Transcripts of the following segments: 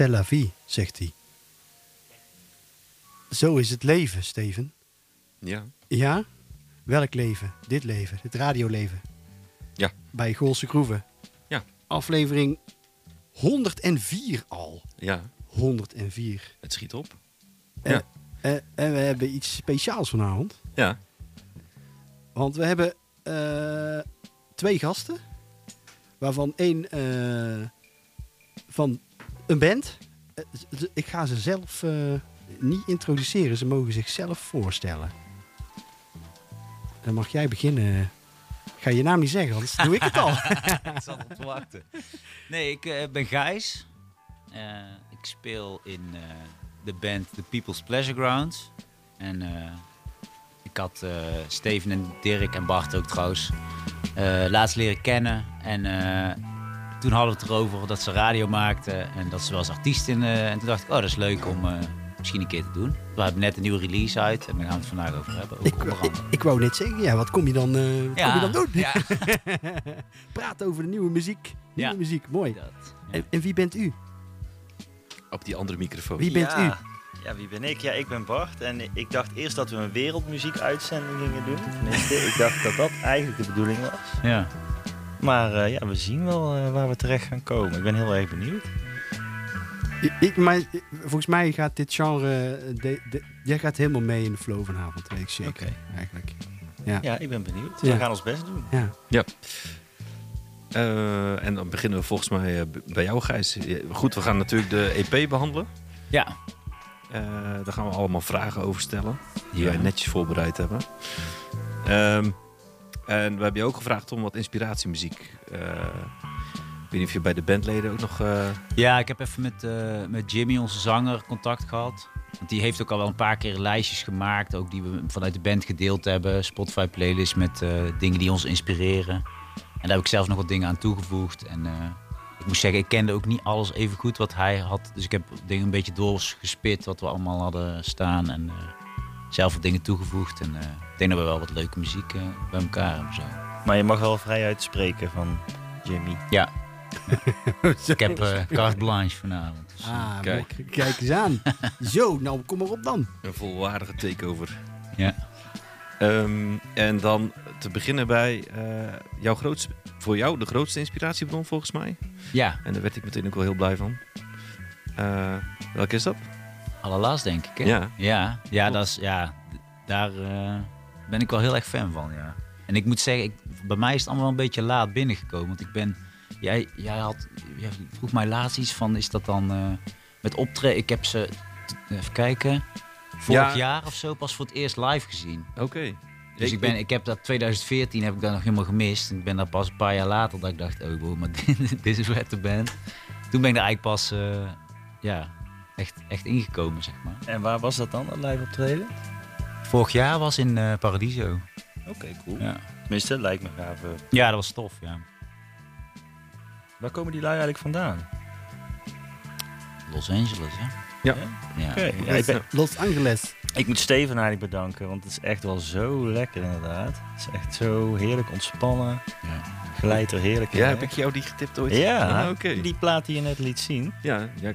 C'est la vie, zegt hij. Zo is het leven, Steven. Ja. Ja? Welk leven? Dit leven, dit radioleven. Ja. Bij Goolse Groeven. Ja. Aflevering 104 al. Ja, 104. het schiet op. En, Ja. eh, en we hebben iets speciaals vanavond. Ja. Want we hebben eh, twee gasten. Waarvan één eh, van een band. Eh, ik ga ze zelf eh, niet introduceren. Ze mogen zichzelf voorstellen. Dan mag jij beginnen. Ik ga je naam niet zeggen, anders doe ik het al. ik zat op te wachten. Nee, ik eh, ben Gijs. Ik speel in de band The People's Pleasure Grounds. En ik had Steven en Dirk en Bart ook trouwens laatst leren kennen. En toen hadden we het erover dat ze radio maakten en dat ze wel als artiest in. eh, en toen dacht ik, oh, dat is leuk om eh, misschien een keer te doen. We hebben net een nieuwe release uit en daar gaan we het vandaag over hebben. Ook ik, ik, ik wou net zeggen, ja, wat kom je dan, eh, wat kom je dan doen? ja, Praat over de nieuwe muziek. Nieuwe Ja. muziek, mooi. dat. ja. En, en wie bent u? Op die andere microfoon. Wie bent ja. u? Ja, wie ben ik? Ja, ik ben Bart. En ik dacht eerst dat we een wereldmuziek-uitzending gingen doen. Tenminste, ik dacht dat dat eigenlijk de bedoeling was. ja. Maar eh, ja, we zien wel eh, waar we terecht gaan komen. Ik ben heel erg benieuwd. Ik, ik- maar, volgens mij gaat dit genre... eh, De, de- jij gaat helemaal mee in de flow vanavond, weet ik zeker. Oké. Eigenlijk. Ja. Ja, ik ben benieuwd. Ja. We gaan ons best doen. ja. Eh, en dan beginnen we volgens mij bij jou, Gijs. Ja, Goed, we gaan natuurlijk de EP behandelen. ja. Eh, daar gaan we allemaal vragen over stellen. Die Ja. wij netjes voorbereid hebben. Ehm, en we hebben je ook gevraagd om wat inspiratiemuziek. eh, ik weet niet of je bij de bandleden ook nog... eh, Ja, ik heb even met, eh, met Jimmy, onze zanger, contact gehad. Want die heeft ook al wel een paar keer lijstjes gemaakt, ook die we vanuit de band gedeeld hebben. Spotify playlist met dingen die ons inspireren. En daar heb ik zelf nog wat dingen aan toegevoegd. En ik moet zeggen, ik kende ook niet alles even goed wat hij had. Dus ik heb dingen een beetje doorgespit wat we allemaal hadden staan. En zelf wat dingen toegevoegd. En eh, ik denk dat we wel wat leuke muziek eh, bij elkaar hebben zo. Maar je mag wel vrij uitspreken van Jimmy. Ja, ik heb eh carte blanche vanavond. Dus, Ah, Kijk. eens aan. Zo, nou kom maar op dan. een volwaardige takeover. ja. Ehm, en dan te beginnen bij eh, jouw grootste, voor jou de grootste inspiratiebron volgens mij. ja, En daar werd ik meteen ook wel heel blij van. Eh, welke is dat? Allerlaatst denk ik. Hè? Ja. Ja, ja, dat is, ja daar eh, ben ik wel heel erg fan van. Ja. En ik moet zeggen, ik, bij mij is het allemaal wel een beetje laat binnengekomen. Want ik ben, jij, jij had, jij vroeg mij laatst iets van, is dat dan eh, met optreden? Ik heb ze, even kijken, vorig Ja. jaar of zo pas voor het eerst live gezien. Oké. Dus ik, ben, ik heb dat 2014 heb ik dat nog helemaal gemist. En ik ben daar pas een paar jaar later dat ik dacht, oh wow, maar dit, dit is wat de band. Toen ben ik daar eigenlijk pas, eh, ja, echt, echt ingekomen, zeg maar. En waar was dat dan, dat live optreden? Vorig jaar was in eh, Paradiso. Oké, cool. Ja. Tenminste, lijkt me gaaf. eh. ja, dat was tof, ja. Waar komen die lui eigenlijk vandaan? Los Angeles, hè? Ja. Ja. Oké. Ja, ik, ben- Los Angeles. ik moet Steven eigenlijk bedanken, want het is echt wel zo lekker inderdaad. Het is echt zo heerlijk ontspannen. Ja. Glijdt er heerlijk in. Ja, heb ik jou die getipt ooit? Ja, Ah, oké. die plaat die je net liet zien, ja, ja,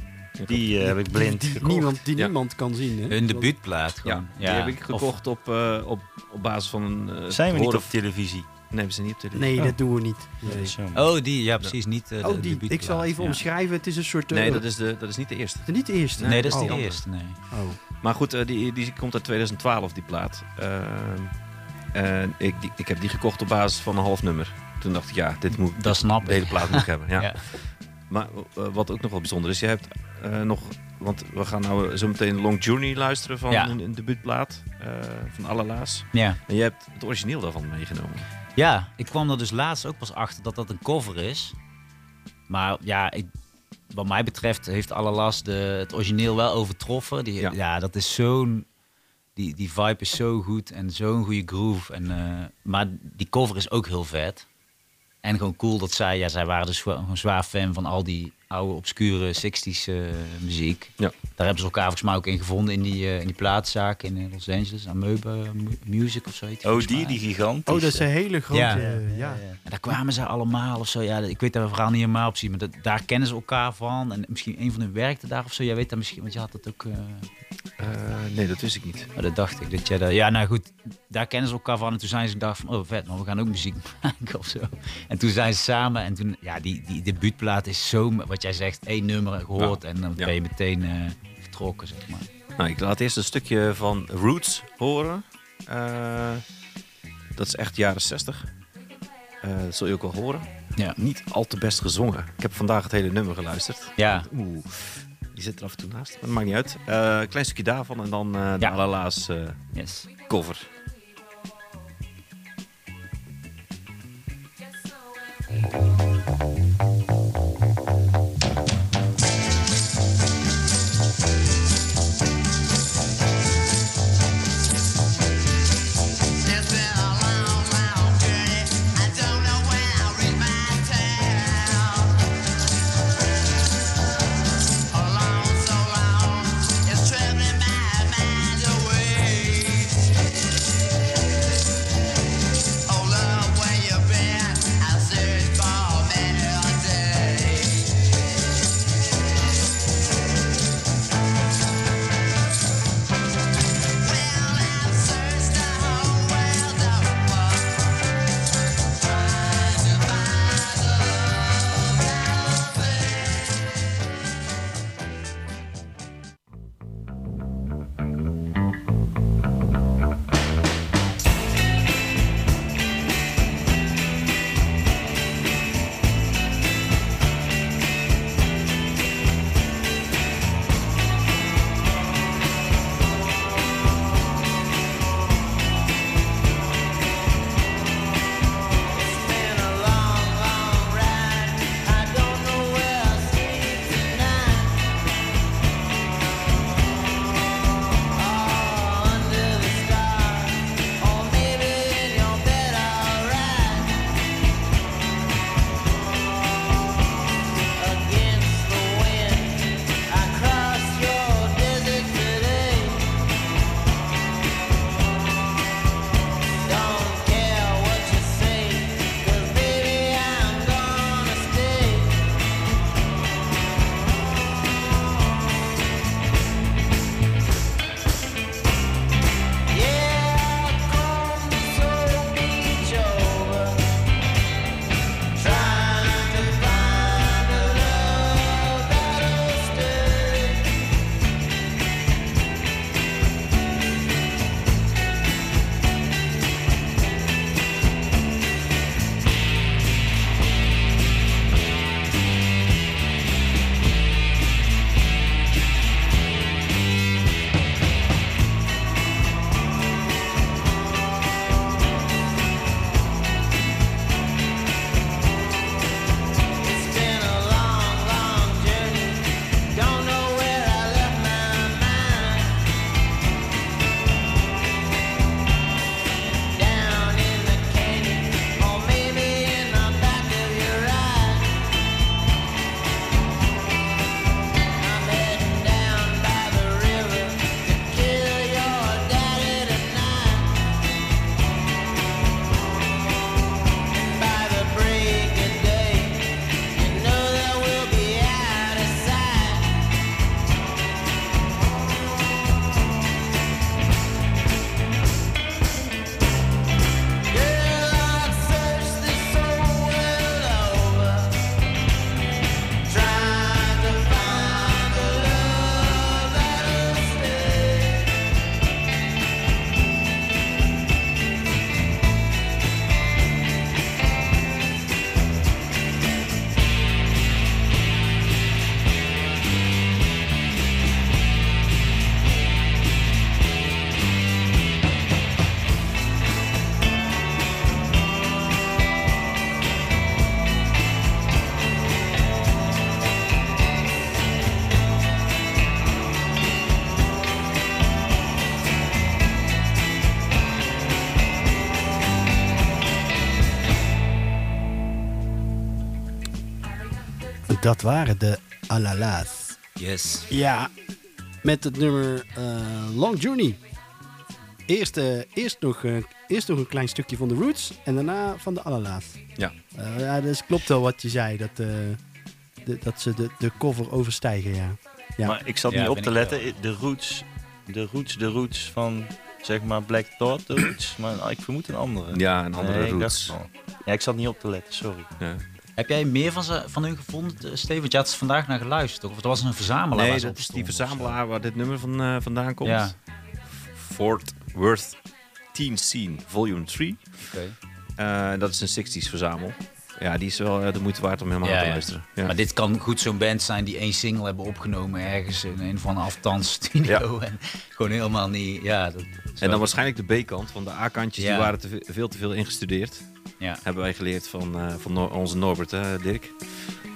die eh, heb ik blind die, gekocht. niemand, die Ja. niemand kan zien. Hè? Hun debuutplaat ja, die heb ik of- gekocht op, eh, op, op basis van een... eh, Zijn we niet op televisie? Nee, we zijn niet op de Nee, Oh. dat doen we niet. Nee. Oh, die, ja, precies. Niet Oh, die. Ik zal even ja. omschrijven. Het is een soort... Nee, dat is, de, dat is niet de eerste. niet de eerste. Nee, dat is oh. de eerste, nee. Oh. Maar goed, die, die komt uit 2012, die plaat. Ehm, en ik, die, ik heb die gekocht op basis van een half nummer. Toen dacht ik, ja, dit moet, Dat snap de hele plaat moet ik hebben. Ja. Ja. Maar wat ook nog wel bijzonder is, je hebt eh, nog... Want we gaan nou zo meteen Long Journey luisteren van Ja. een, een debuutplaat eh, van Allelaas. Ja. En je hebt het origineel daarvan meegenomen. ja, ik kwam er dus laatst ook pas achter dat dat een cover is. Maar ja, ik, wat mij betreft heeft Allerlast de, het origineel wel overtroffen. Die, Ja. ja. dat is zo'n... Die, die vibe is zo goed en zo'n goede groove. En, eh, maar die cover is ook heel vet. En gewoon cool dat zij, ja, zij waren dus gewoon een zwaar fan van al die oude, obscure 60s eh, muziek. Ja. Daar hebben ze elkaar volgens mij ook in gevonden in die, eh, in die plaatszaak in eh, Los Angeles. Amoeba Mu- Music of zoiets. Oh, die, die gigantische. Oh, dat is een hele grote... Ja. ja. En daar kwamen ze allemaal of zo. Ja, ik weet daar verhaal niet helemaal precies, maar dat, daar kennen ze elkaar van. En misschien een van hun werkte daar of zo. Jij weet dat misschien, want je had dat ook. eh, Eh, nee, dat wist ik niet. oh, dat dacht ik. Dat jij daar, ja, nou goed, daar kennen ze elkaar van. En toen zijn ze gedacht van, oh vet, maar we gaan ook muziek maken of zo. En toen zijn ze samen. En toen, ja, die, die debuutplaat is zo, wat jij zegt, één nummer gehoord. En dan ben je meteen eh, vertrokken, zeg maar. Nou, ik laat eerst een stukje van Roots horen. Eh, dat is echt jaren 60. Eh, dat zul je ook wel horen. Ja. Niet al te best gezongen. Ik heb vandaag het hele nummer geluisterd. Ja, Oeh, die zit er af en toe naast. Maar dat maakt niet uit. Eh, klein stukje daarvan en dan eh de Ja. Alala's eh, yes. cover. Dat waren de Alala's. Yes. Ja, met het nummer eh, Long Journey. Eerst, eerst, nog, eh, eerst nog een klein stukje van de Roots en daarna van de Alala's. Ja. Eh, ja, dus klopt wel wat je zei, dat, eh, de- dat ze de, de cover overstijgen, ja. ja. Maar ik zat Ja, niet op te letten. De roots, de roots, de roots van zeg maar Black Thought, de roots. Maar ik vermoed een andere. Ja, een andere Nee, ik roots. dacht Ja, ik zat niet op te letten, sorry. Ja. Heb jij meer van, ze, van hun gevonden, eh, Steven? Want je had er vandaag naar geluisterd, toch? Of het was een verzamelaar Nee, waar ze dat op is die verzamelaar waar dit nummer van, eh, vandaan komt. Ja. Fort Worth Teen Scene Volume 3. Oké. Eh, dat is een 60s verzamel. Ja, die is wel de moeite waard om helemaal Ja, te ja. luisteren. Ja. Maar dit kan goed zo'n band zijn die één single hebben opgenomen ergens in een van aftans studio. En gewoon helemaal niet. Ja, dat, En dan waarschijnlijk de B-kant, want de A-kantjes die waren te ve- veel te veel ingestudeerd. Ja. Hebben wij geleerd van, eh, van Nor- onze Norbert, hè, Dirk.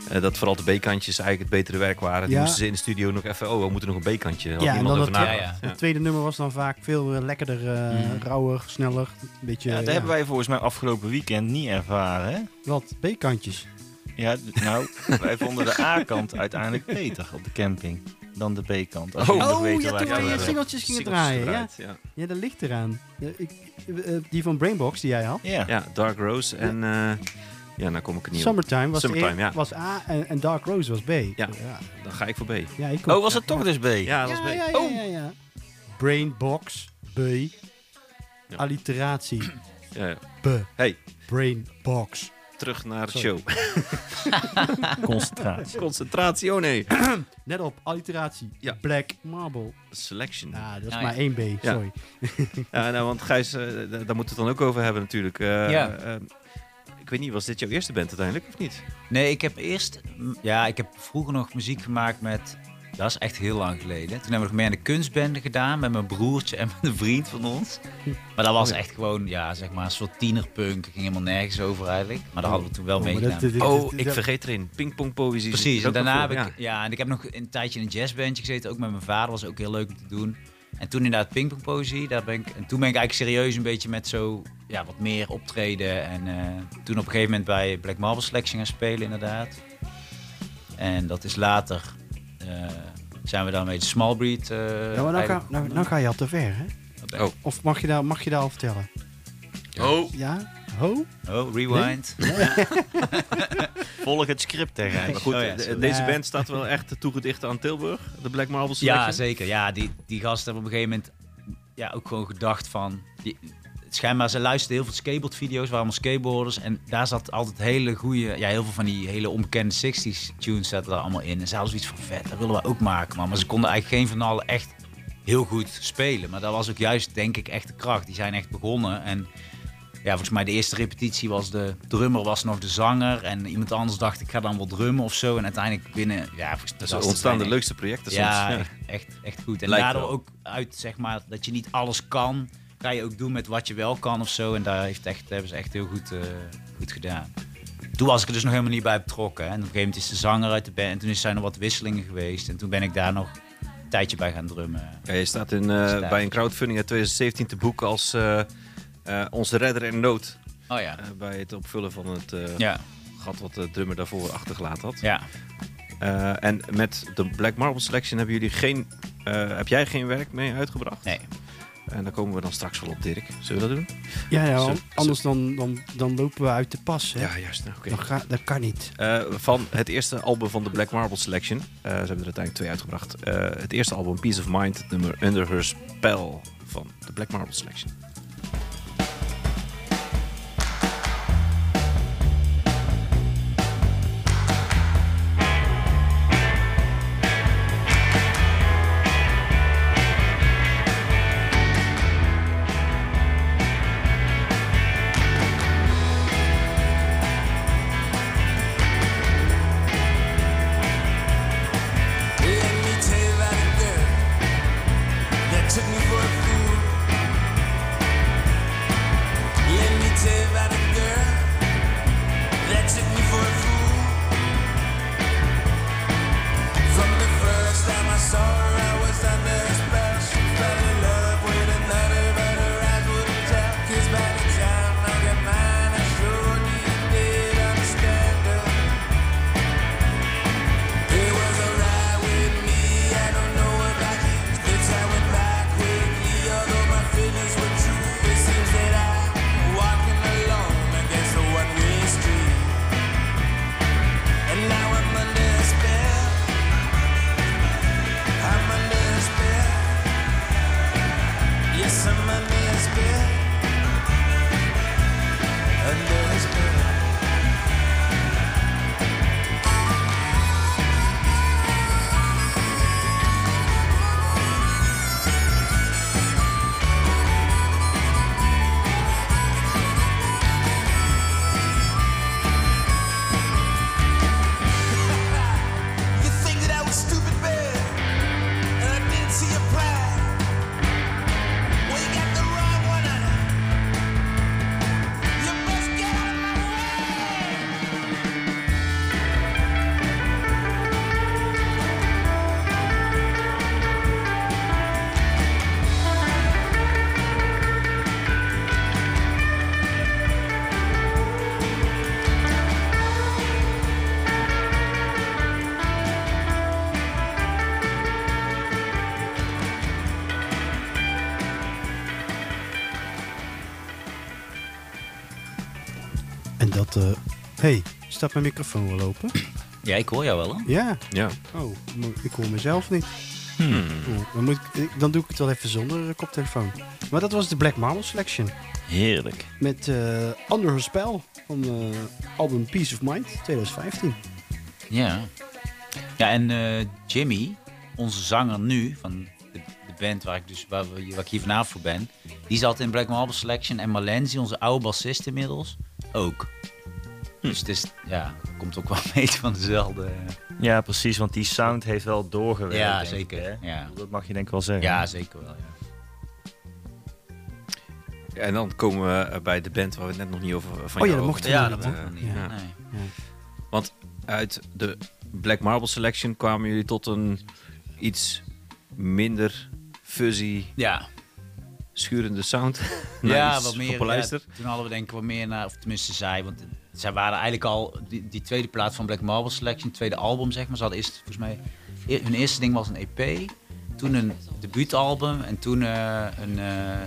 Eh, dat vooral de B-kantjes eigenlijk het betere werk waren. Die Ja. moesten ze in de studio nog even, oh, we moeten nog een B-kantje. Ja, en dan het-. Ja, Het tweede nummer was dan vaak veel eh, lekkerder, eh, Mm. rauwer, sneller. Een beetje, Ja, dat ja. hebben wij volgens mij afgelopen weekend niet ervaren, hè? Wat, B-kantjes. Ja, nou, wij vonden de A-kant uiteindelijk beter op de camping dan de B-kant. Als Oh. Oh, ja, toen wij je singeltjes gingen draaien, ja. eruit, ja. Ja, dat ligt eraan. Ja, ik, eh, eh, die van Brainbox die jij had. Ja. Ja, Dark Rose en... eh, ja, nou kom ik er niet op. Summertime was, Summertime, E- ja. was A en, en Dark Rose was B. Ja, Dan ga ik voor B. ja ik ook. Oh, was het toch dus B? Ja, dat Ja, was B. ja, ja, ja, ja. Brainbox, B. Alliteratie, Ja, ja. B. Hey, Brainbox. Terug naar Sorry. show. Concentratie. Concentratie, oh nee. Net op, alliteratie. Ja. Black Marble. Selection. Ah, dat is Ah, maar één B, sorry. Ja, nou, want Gijs, d- daar moeten we het dan ook over hebben natuurlijk. Eh, Ja. eh, ik weet niet, was dit jouw eerste band uiteindelijk of niet? Nee, ik heb eerst. Ja, ik heb vroeger nog muziek gemaakt met. Dat is echt heel lang geleden. Toen hebben we nog mee aan de kunstbende gedaan met mijn broertje en met een vriend van ons. Maar dat was Oh echt gewoon, ja, zeg maar, een soort tienerpunk. Ging helemaal nergens over eigenlijk. Maar daar hadden we toen wel Oh, mee gedaan. Oh, dit- ik vergeet erin. Pingpongpoëzie. Precies, en daarna heb ik, ja. en ik heb nog een tijdje in een jazzbandje gezeten, ook met mijn vader, was ook heel leuk om te doen. En toen inderdaad pingpongpoëzie, daar ben ik, en toen ben ik eigenlijk serieus een beetje met zo, ja, wat meer optreden. En eh, toen op een gegeven moment bij Black Marble Selection gaan spelen inderdaad. En dat is later, zijn we dan met de Small Breed. eh, Ja, maar nou ga, nou, nou ga je al te ver, hè? Oh. Of mag je daar, mag je daar al vertellen? Oh, Ja? Ho? Oh, rewind. Volg het script, hè, maar goed, Oh ja, de- sorry. deze band staat wel echt toegedicht aan Tilburg. De Black Marble Selection. Ja, zeker. Ja, die, die gasten hebben op een gegeven moment ja, ook gewoon gedacht van... Die, schijnbaar, ze luisterden heel veel skateboardvideo's, waren allemaal skateboarders. En daar zat altijd hele goede, ja, heel veel van die hele onbekende 60s tunes zaten daar allemaal in. En ze hadden zoiets van vet, dat willen we ook maken. Man. Maar ze konden eigenlijk geen van allen echt heel goed spelen. Maar dat was ook juist, denk ik, echt de kracht. Die zijn echt begonnen. En ja, volgens mij de eerste repetitie was de drummer was nog de zanger. En iemand anders dacht, ik ga dan wel drummen of zo. En uiteindelijk binnen, ja, Dus dat ontstaan de leukste projecten soms. ja, Ja. Echt, echt, echt goed. En Lijkt daardoor wel. ook uit, zeg maar, dat je niet alles kan, ga je ook doen met wat je wel kan of zo. En daar heeft echt, hebben ze echt heel goed, eh, goed gedaan. Toen was ik er dus nog helemaal niet bij betrokken. Hè. En op een gegeven moment is de zanger uit de band. En toen zijn er wat wisselingen geweest. En toen ben ik daar nog een tijdje bij gaan drummen. Ja, je staat in, eh, Staat. bij een crowdfunding uit 2017 te boeken als eh, eh, onze redder in nood. Oh ja. eh, bij het opvullen van het eh, Ja, gat wat de drummer daarvoor achtergelaten had. ja. Eh, en met de Black Marble Selection hebben jullie geen, eh, heb jij geen werk mee uitgebracht? Nee. En daar komen we dan straks wel op, Dirk. Zullen we dat doen? Ja, ja anders dan, dan, dan lopen we uit de pas. Hè? Ja, juist. nou, Oké. Dat, ga, dat kan niet. Eh, van het eerste album van de Black Marble Selection. Eh, ze hebben er uiteindelijk twee uitgebracht. Eh, het eerste album, Peace of Mind, het nummer Under Her Spell van de Black Marble Selection. Dat... eh hey, staat mijn microfoon wel open? Ja, ik hoor jou wel. Hè? Ja. Ja. Oh, ik hoor mezelf niet. Hmm. Oh, dan, moet ik, dan doe ik het wel even zonder eh, koptelefoon. Maar dat was de Black Marble Selection. Heerlijk. Met eh Under Her Spell van eh album Peace of Mind 2015. Ja. Ja, en eh, Jimmy, onze zanger nu, van de, de band waar ik, dus, waar, we- waar ik hier vanavond voor ben, die zat in Black Marble Selection. En Malenzi, onze oude bassist inmiddels, ook. Dus het is, ja, komt ook wel een beetje van dezelfde... eh, Ja, precies, want die sound heeft wel doorgewerkt. Ja, zeker, ik, hè? ja. Dat mag je denk ik wel zeggen. ja, zeker wel. Ja. En dan komen we eh, bij de band waar we het net nog niet over van Oh ja, dat mocht. Ja, niet, dat niet. Ja. Nee. Uit de Black Marble Selection kwamen jullie tot een iets minder fuzzy, Ja, schurende sound. ja, wat meer. Ja, toen hadden we denk ik wat meer naar, of tenminste zij, want zij waren eigenlijk al, die, die tweede plaat van Black Marble Selection, tweede album zeg maar. Ze hadden eerst, volgens mij, e- hun eerste ding was een EP, toen een debuutalbum en toen eh, een eh,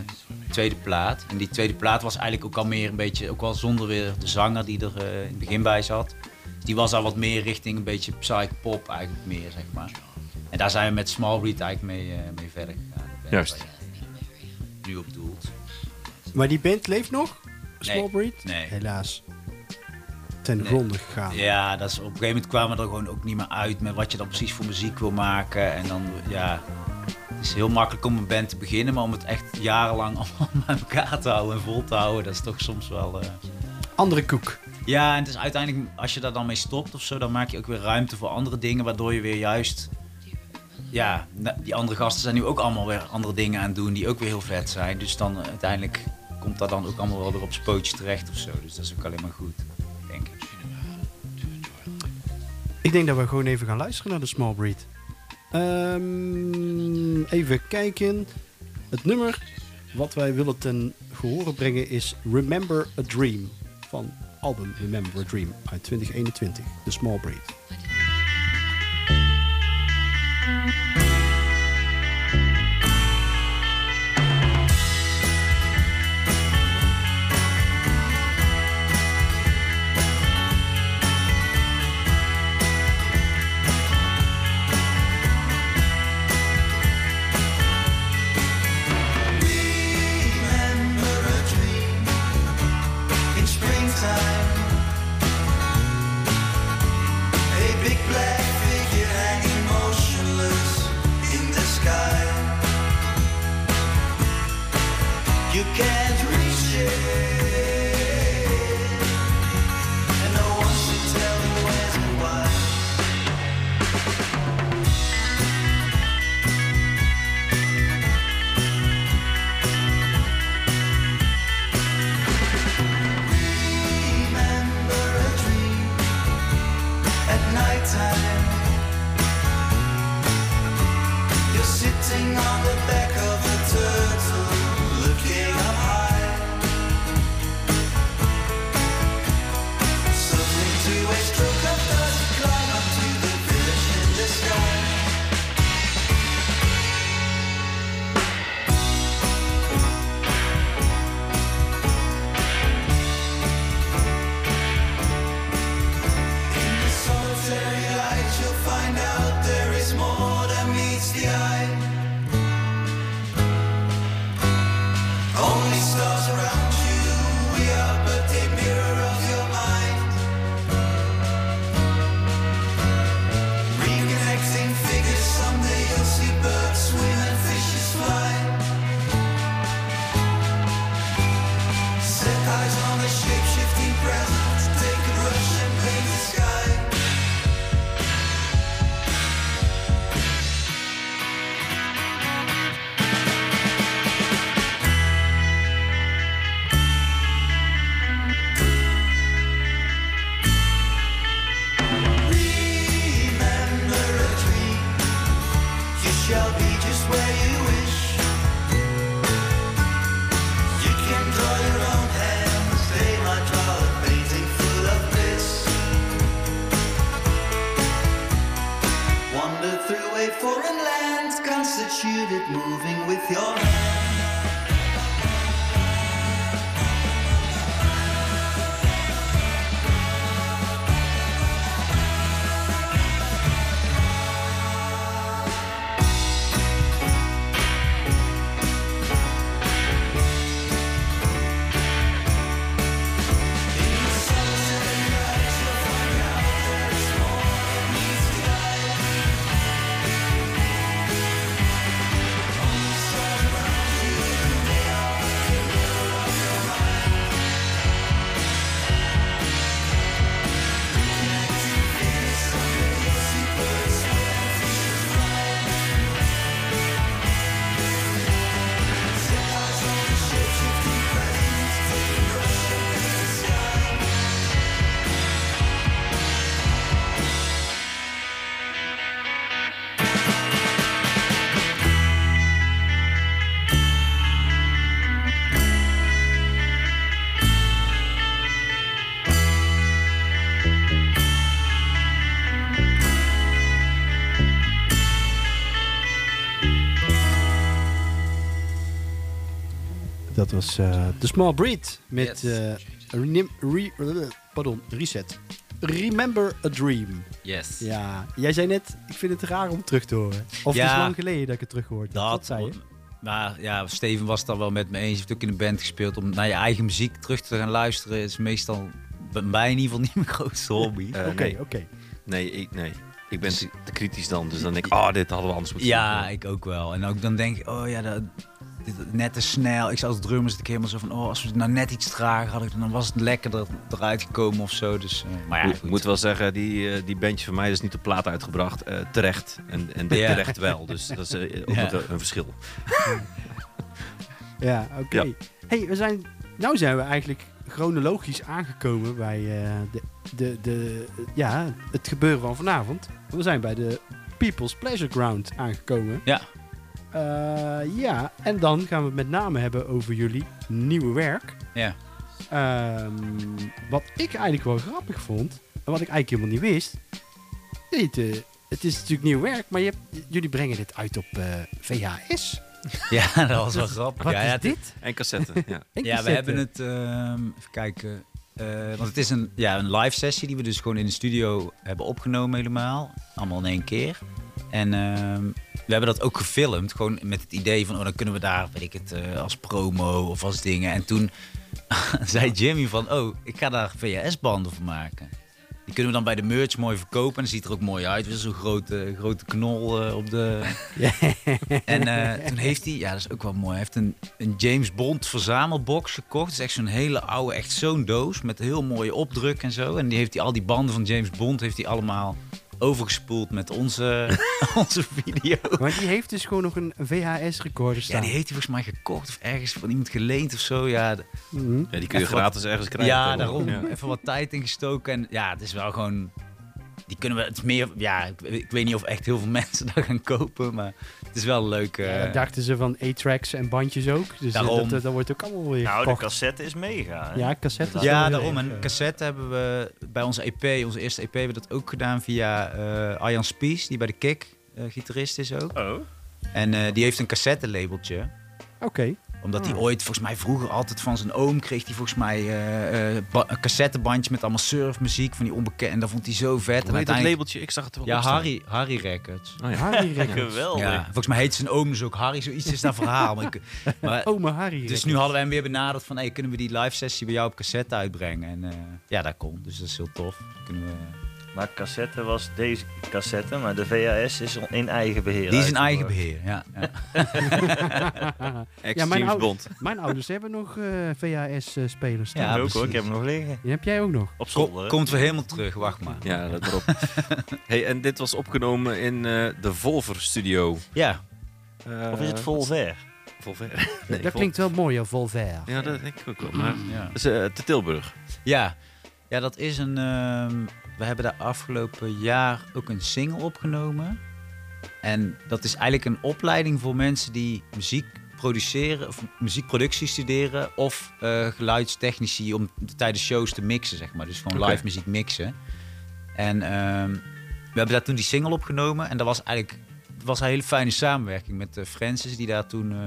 tweede plaat. En die tweede plaat was eigenlijk ook al meer een beetje, ook wel zonder weer de zanger die er eh, in het begin bij zat. Die was al wat meer richting een beetje psych-pop eigenlijk meer, zeg maar. En daar zijn we met Small Reed eigenlijk mee, mee verder gegaan. Juist. Nu op doelt. Maar die band leeft nog? Nee. Small Breed? Nee. Helaas. Ten Nee. gronde gegaan. Ja, dat is, op een gegeven moment kwamen we er gewoon ook niet meer uit met wat je dan precies voor muziek wil maken. En dan, ja, het is heel makkelijk om een band te beginnen, maar om het echt jarenlang allemaal bij elkaar te houden en vol te houden, dat is toch soms wel... eh, Andere koek. Ja, en het is uiteindelijk, als je daar dan mee stopt of zo, dan maak je ook weer ruimte voor andere dingen, waardoor je weer juist... Ja, die andere gasten zijn nu ook allemaal weer andere dingen aan het doen die ook weer heel vet zijn. Dus dan eh, uiteindelijk komt dat dan ook allemaal wel weer op zijn pootje terecht of zo. Dus dat is ook alleen maar goed, denk ik. Ik denk dat we gewoon even gaan luisteren naar de Small Breed. Ehm, even kijken. Het nummer wat wij willen ten gehore brengen is Remember a Dream. Van album Remember a Dream uit 2021. De Small Breed. Música nighttime. You're sitting on the back of was eh The Small Breed met Yes. eh, re- eh, pardon, Reset. Remember a Dream. Yes. Ja, jij zei net, ik vind het raar om terug te horen. Of Ja. het is lang geleden dat ik het terug hoorde. Dat, Dat, zei je. Maar ja, Steven was het dan wel met me eens. Hij heeft ook in een band gespeeld. Om naar je eigen muziek terug te gaan luisteren is meestal bij mij in ieder geval niet mijn grootste hobby. Eh, Oké, nee, oké. nee, ik, nee. Ik ben Dus- te kritisch dan. Dus dan denk ik, oh, dit hadden we anders moeten Ja, doen. ik ook wel. En ook dan denk ik, oh ja, dat, net te snel. Ik zou als drummer zit ik helemaal zo van, oh, als we het nou net iets trager hadden, dan was het lekker er, eruit gekomen of zo. Dus, eh, maar ja, Ik moet wel zeggen, die, eh, die bandje van mij is niet op plaat uitgebracht. eh, terecht. En, en dit Ja. terecht wel. Dus dat is ook Ja. een, een verschil. Ja, oké. Ja. hey, we zijn, nou zijn we eigenlijk chronologisch aangekomen bij eh, de, de, de, ja, het gebeuren van vanavond. We zijn bij de People's Pleasure Ground aangekomen. Ja. Eh, ja, en dan gaan we het met name hebben over jullie nieuwe werk. Ja. Ehm, wat ik eigenlijk wel grappig vond, en wat ik eigenlijk helemaal niet wist. Weet, eh, het is natuurlijk nieuw werk, maar je hebt, jullie brengen dit uit op eh, VHS. Ja, dat was wel grappig. Wat ja, is ja, dit? En cassette, ja. En Ja, we hebben het, ehm, even kijken. Eh, want het is een, ja, een live sessie die we dus gewoon in de studio hebben opgenomen helemaal. Allemaal in één keer. En ehm, we hebben dat ook gefilmd. Gewoon met het idee van, oh, dan kunnen we daar, weet ik het, eh, als promo of als dingen. En toen zei Jimmy van, oh, ik ga daar VHS-banden van maken. Die kunnen we dan bij de merch mooi verkopen. En dat ziet er ook mooi uit. Weer zo'n grote, grote knol eh, op de... En eh, toen heeft hij, ja dat is ook wel mooi, hij heeft een, een James Bond verzamelbox gekocht. Het is echt zo'n hele oude, echt zo'n doos met heel mooie opdruk en zo. En die heeft hij, al die banden van James Bond heeft hij allemaal overgespoeld met onze, onze video. Maar die heeft dus gewoon nog een VHS-recorder Ja, staan. die heeft hij volgens mij gekocht of ergens van iemand geleend of zo. Ja, Mhm. ja die kun je Even wat- gratis ergens krijgen. ja toch? daarom. Ja. Even wat tijd ingestoken. En ja, het is wel gewoon... Die kunnen we, het is meer, ja, ik, ik weet niet of echt heel veel mensen dat gaan kopen, maar het is wel leuk. eh, Ja, dachten ze van A-tracks en bandjes ook. Dus eh, Daarom. dat, eh, dat wordt ook allemaal weer Nou, de cassette is mega. Hè? Ja, cassettes. Ja, wel heel daarom. erg, En eh, cassette hebben we bij onze EP, onze eerste EP, hebben we dat ook gedaan via eh Arjan Spies, die bij de Kick eh, gitarist is ook. Oh, En eh, die heeft een cassette labeltje. Oké. Omdat hij Ah. ooit, volgens mij vroeger altijd van zijn oom kreeg hij volgens mij eh, eh, een cassettebandje met allemaal surfmuziek van die onbekend. En dat vond hij zo vet. Hoe en heet dat uiteindelijk, labeltje? Ik zag het wel ja, opstaan. Harry, Harry Records. Oh, ja. Harry Records. geweldig. Ja, volgens mij heet zijn oom dus ook Harry. Zoiets is dat verhaal. Maar, ik- maar- Oma Harry dus Records. nu hadden wij hem weer benaderd van, hey, kunnen we die live sessie bij jou op cassette uitbrengen? En eh, ja, dat kon. Dus dat is heel tof. Kunnen we... Maar cassette was deze cassette, maar de VHS is in eigen beheer. Die is in eigen beheer, ja. ja. Ja, mijn ouders hebben nog eh, VHS-spelers staan. Ja, ook hoor, ik heb hem nog liggen. Die heb jij ook nog. Op Kom, zolder. komt weer helemaal terug, wacht maar. Ja, let maar op. hey, en dit was opgenomen in eh, de Volver Studio. Ja, Of is het vol ver? Volver? Nee, dat Vol- klinkt wel mooi, al Volver. Ja, dat denk ik ook wel. Maar ja. dat is eh, te Tilburg. Ja, ja dat is een. ehm, we hebben daar afgelopen jaar ook een single opgenomen. En dat is eigenlijk een opleiding voor mensen die muziek produceren of muziekproductie studeren of eh, geluidstechnici om tijdens shows te mixen, zeg maar. Dus gewoon live muziek mixen. En ehm, we hebben daar toen die single opgenomen en dat was eigenlijk was een hele fijne samenwerking met eh, Francis, die daar toen, eh,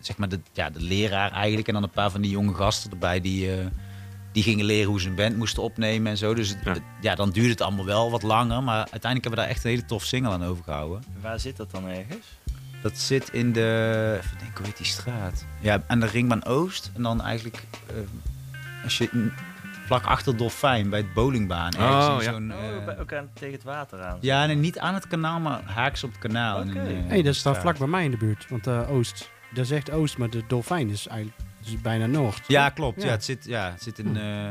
zeg maar, de, ja, de leraar eigenlijk. En dan een paar van die jonge gasten erbij die, die gingen leren hoe ze een band moesten opnemen en zo. Dus het- Ja. het- ja, dan duurde het allemaal wel wat langer. Maar uiteindelijk hebben we daar echt een hele tof single aan overgehouden. Waar zit dat dan ergens? Dat zit in de, even denken, hoe heet die straat? Ja, aan de Ringbaan Oost. En dan eigenlijk, eh, als je vlak achter Dolfijn, bij het bowlingbaan. ergens Oh, in ja. zo'n, Oh, eh, ook aan, tegen het water aan. ja, nee, niet aan het kanaal, maar haaks op het kanaal. Oké. eh, hey, dat staat vlak bij mij in de buurt. Want eh, Oost, dat is echt Oost, maar de Dolfijn is eigenlijk is bijna Noord. Ja, klopt. Ja. Ja. het, zit, ja, het zit in eh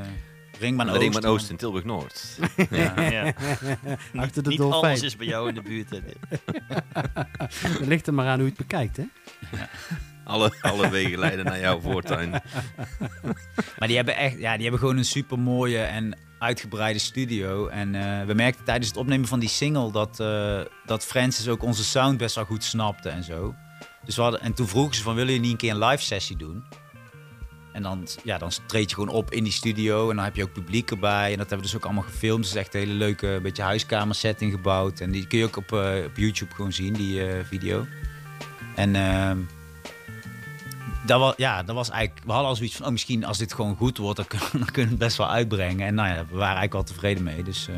Ringbaan De Oost. Ringman Oost in Tilburg-Noord. Ja. Ja. Achter de Niet dolfijn. alles is bij jou in de buurt. hè. Dat ligt er maar aan hoe je het bekijkt, hè? Alle, alle wegen leiden naar jouw voortuin. Maar die hebben echt, ja, die hebben gewoon een super mooie en uitgebreide studio. En eh, we merkten tijdens het opnemen van die single dat, eh, dat Francis ook onze sound best wel goed snapte en zo. Dus we hadden, en toen vroegen ze van, willen jullie niet een keer een live sessie doen? En dan, ja, dan treed je gewoon op in die studio en dan heb je ook publiek erbij. En dat hebben we dus ook allemaal gefilmd. Het is echt een hele leuke beetje huiskamersetting gebouwd. En die kun je ook op, eh, op YouTube gewoon zien, die eh, video. En ehm, dat was, ja, dat was eigenlijk, we hadden al zoiets van, oh, misschien als dit gewoon goed wordt, dan, kunnen- dan we het best wel uitbrengen. En nou ja, we waren eigenlijk wel tevreden mee. Dus eh,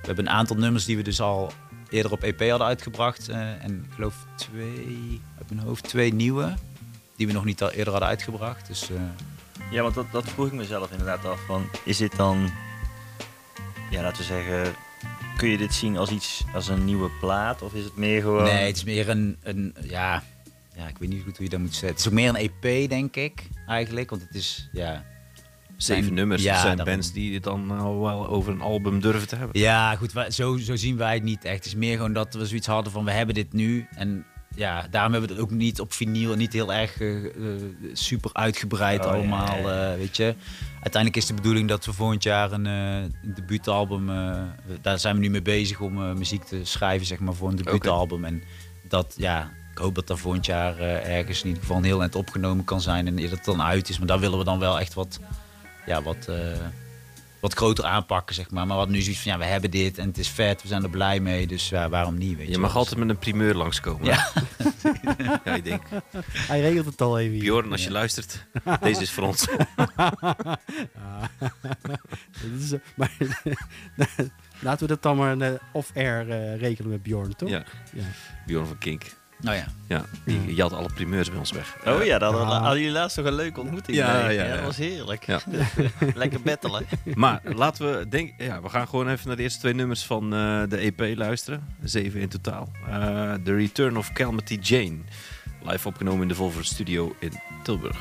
we hebben een aantal nummers die we dus al eerder op EP hadden uitgebracht. en ik geloof twee, uit mijn hoofd, twee nieuwe, die we nog niet al eerder hadden uitgebracht. Dus eh, Ja, want dat, dat vroeg ik mezelf inderdaad af. Van, is dit dan, ja, laten we zeggen, kun je dit zien als iets, als een nieuwe plaat? Of is het meer gewoon... nee, het is meer een, een ja, ja, ik weet niet goed hoe je dat moet zetten. Het is ook meer een EP, denk ik, eigenlijk. Want het is, ja... Zeven zijn- nummers. ja, er zijn daarom. bands die het dan al wel over een album durven te hebben. Ja, goed, wij- zo, zo zien wij het niet echt. Het is meer gewoon dat we zoiets hadden van we hebben dit nu. En ja, daarom hebben we het ook niet op vinyl, niet heel erg eh, eh, super uitgebreid Oh, allemaal, ja, ja. eh, weet je. Uiteindelijk is de bedoeling dat we volgend jaar een, een debuutalbum, daar zijn we nu mee bezig om muziek te schrijven, zeg maar, voor een debuutalbum. En dat, ja, ik hoop dat dat volgend jaar ergens in ieder geval een heel eind opgenomen kan zijn en dat het dan uit is. Maar daar willen we dan wel echt wat, ja, wat... wat groter aanpakken, zeg maar. Maar wat nu zoiets van, ja, we hebben dit en het is vet, we zijn er blij mee, dus ja, waarom niet, weet je Je mag altijd met een primeur langskomen. Ja. ja, ik denk, Hij regelt het al even. Bjorn, als je luistert, deze is voor ons. Dat is, eh, maar laten we dat dan maar eh, off-air eh, regelen met Bjorn, toch? Ja, Ja. Bjorn van Kink. Nou ja. Ja, die jat alle primeurs bij ons weg. Oh ja, dat hadden, hadden jullie laatst toch een leuke ontmoeting. Ja, ja, ja. dat was heerlijk. Ja. Lekker bettelen. Maar laten we denken, ja, we gaan gewoon even naar de eerste twee nummers van eh, de EP luisteren. Zeven in totaal. Eh, The Return of Calamity Jane. Live opgenomen in de Volvo Studio in Tilburg.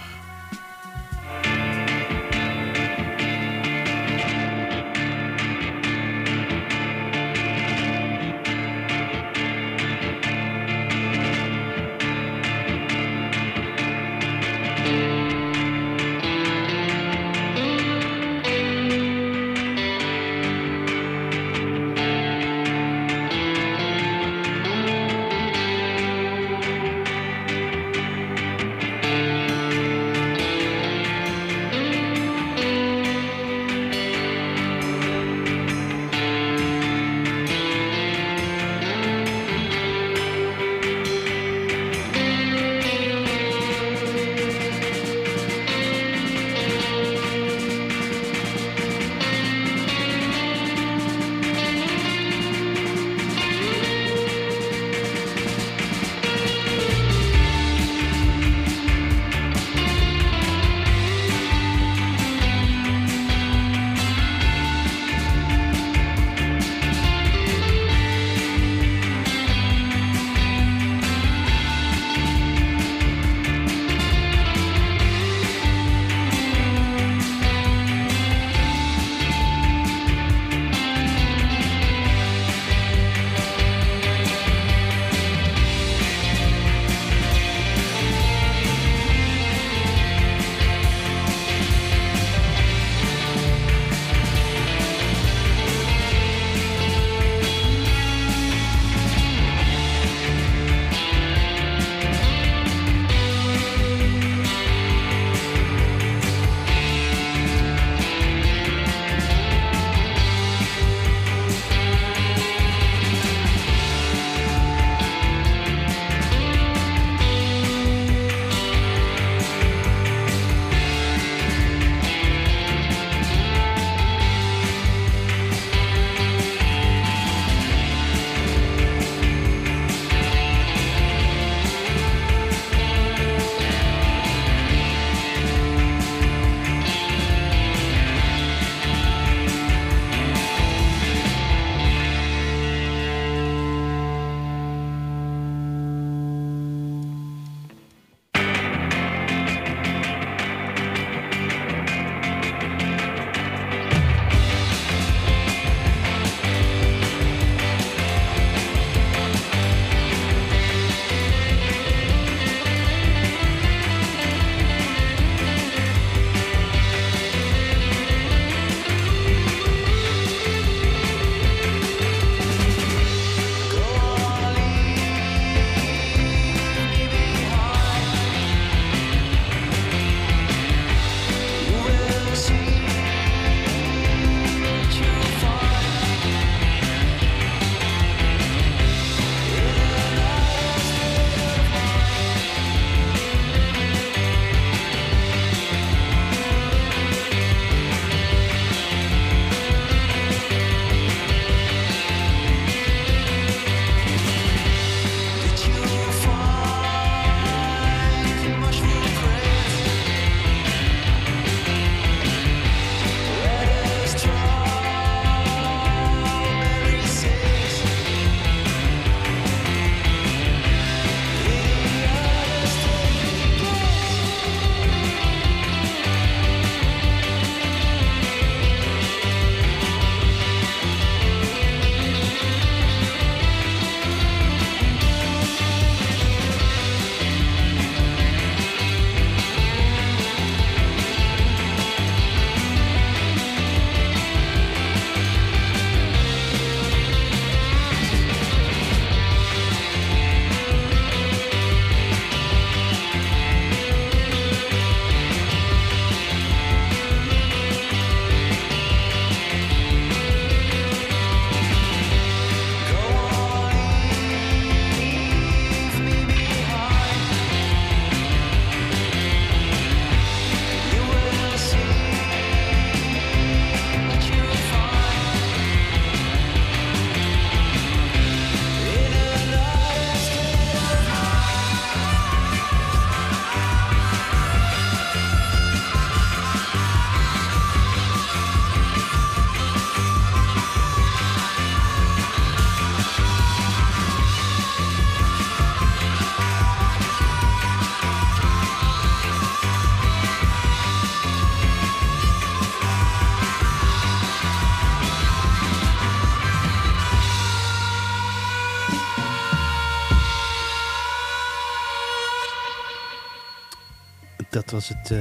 Dat was het eh,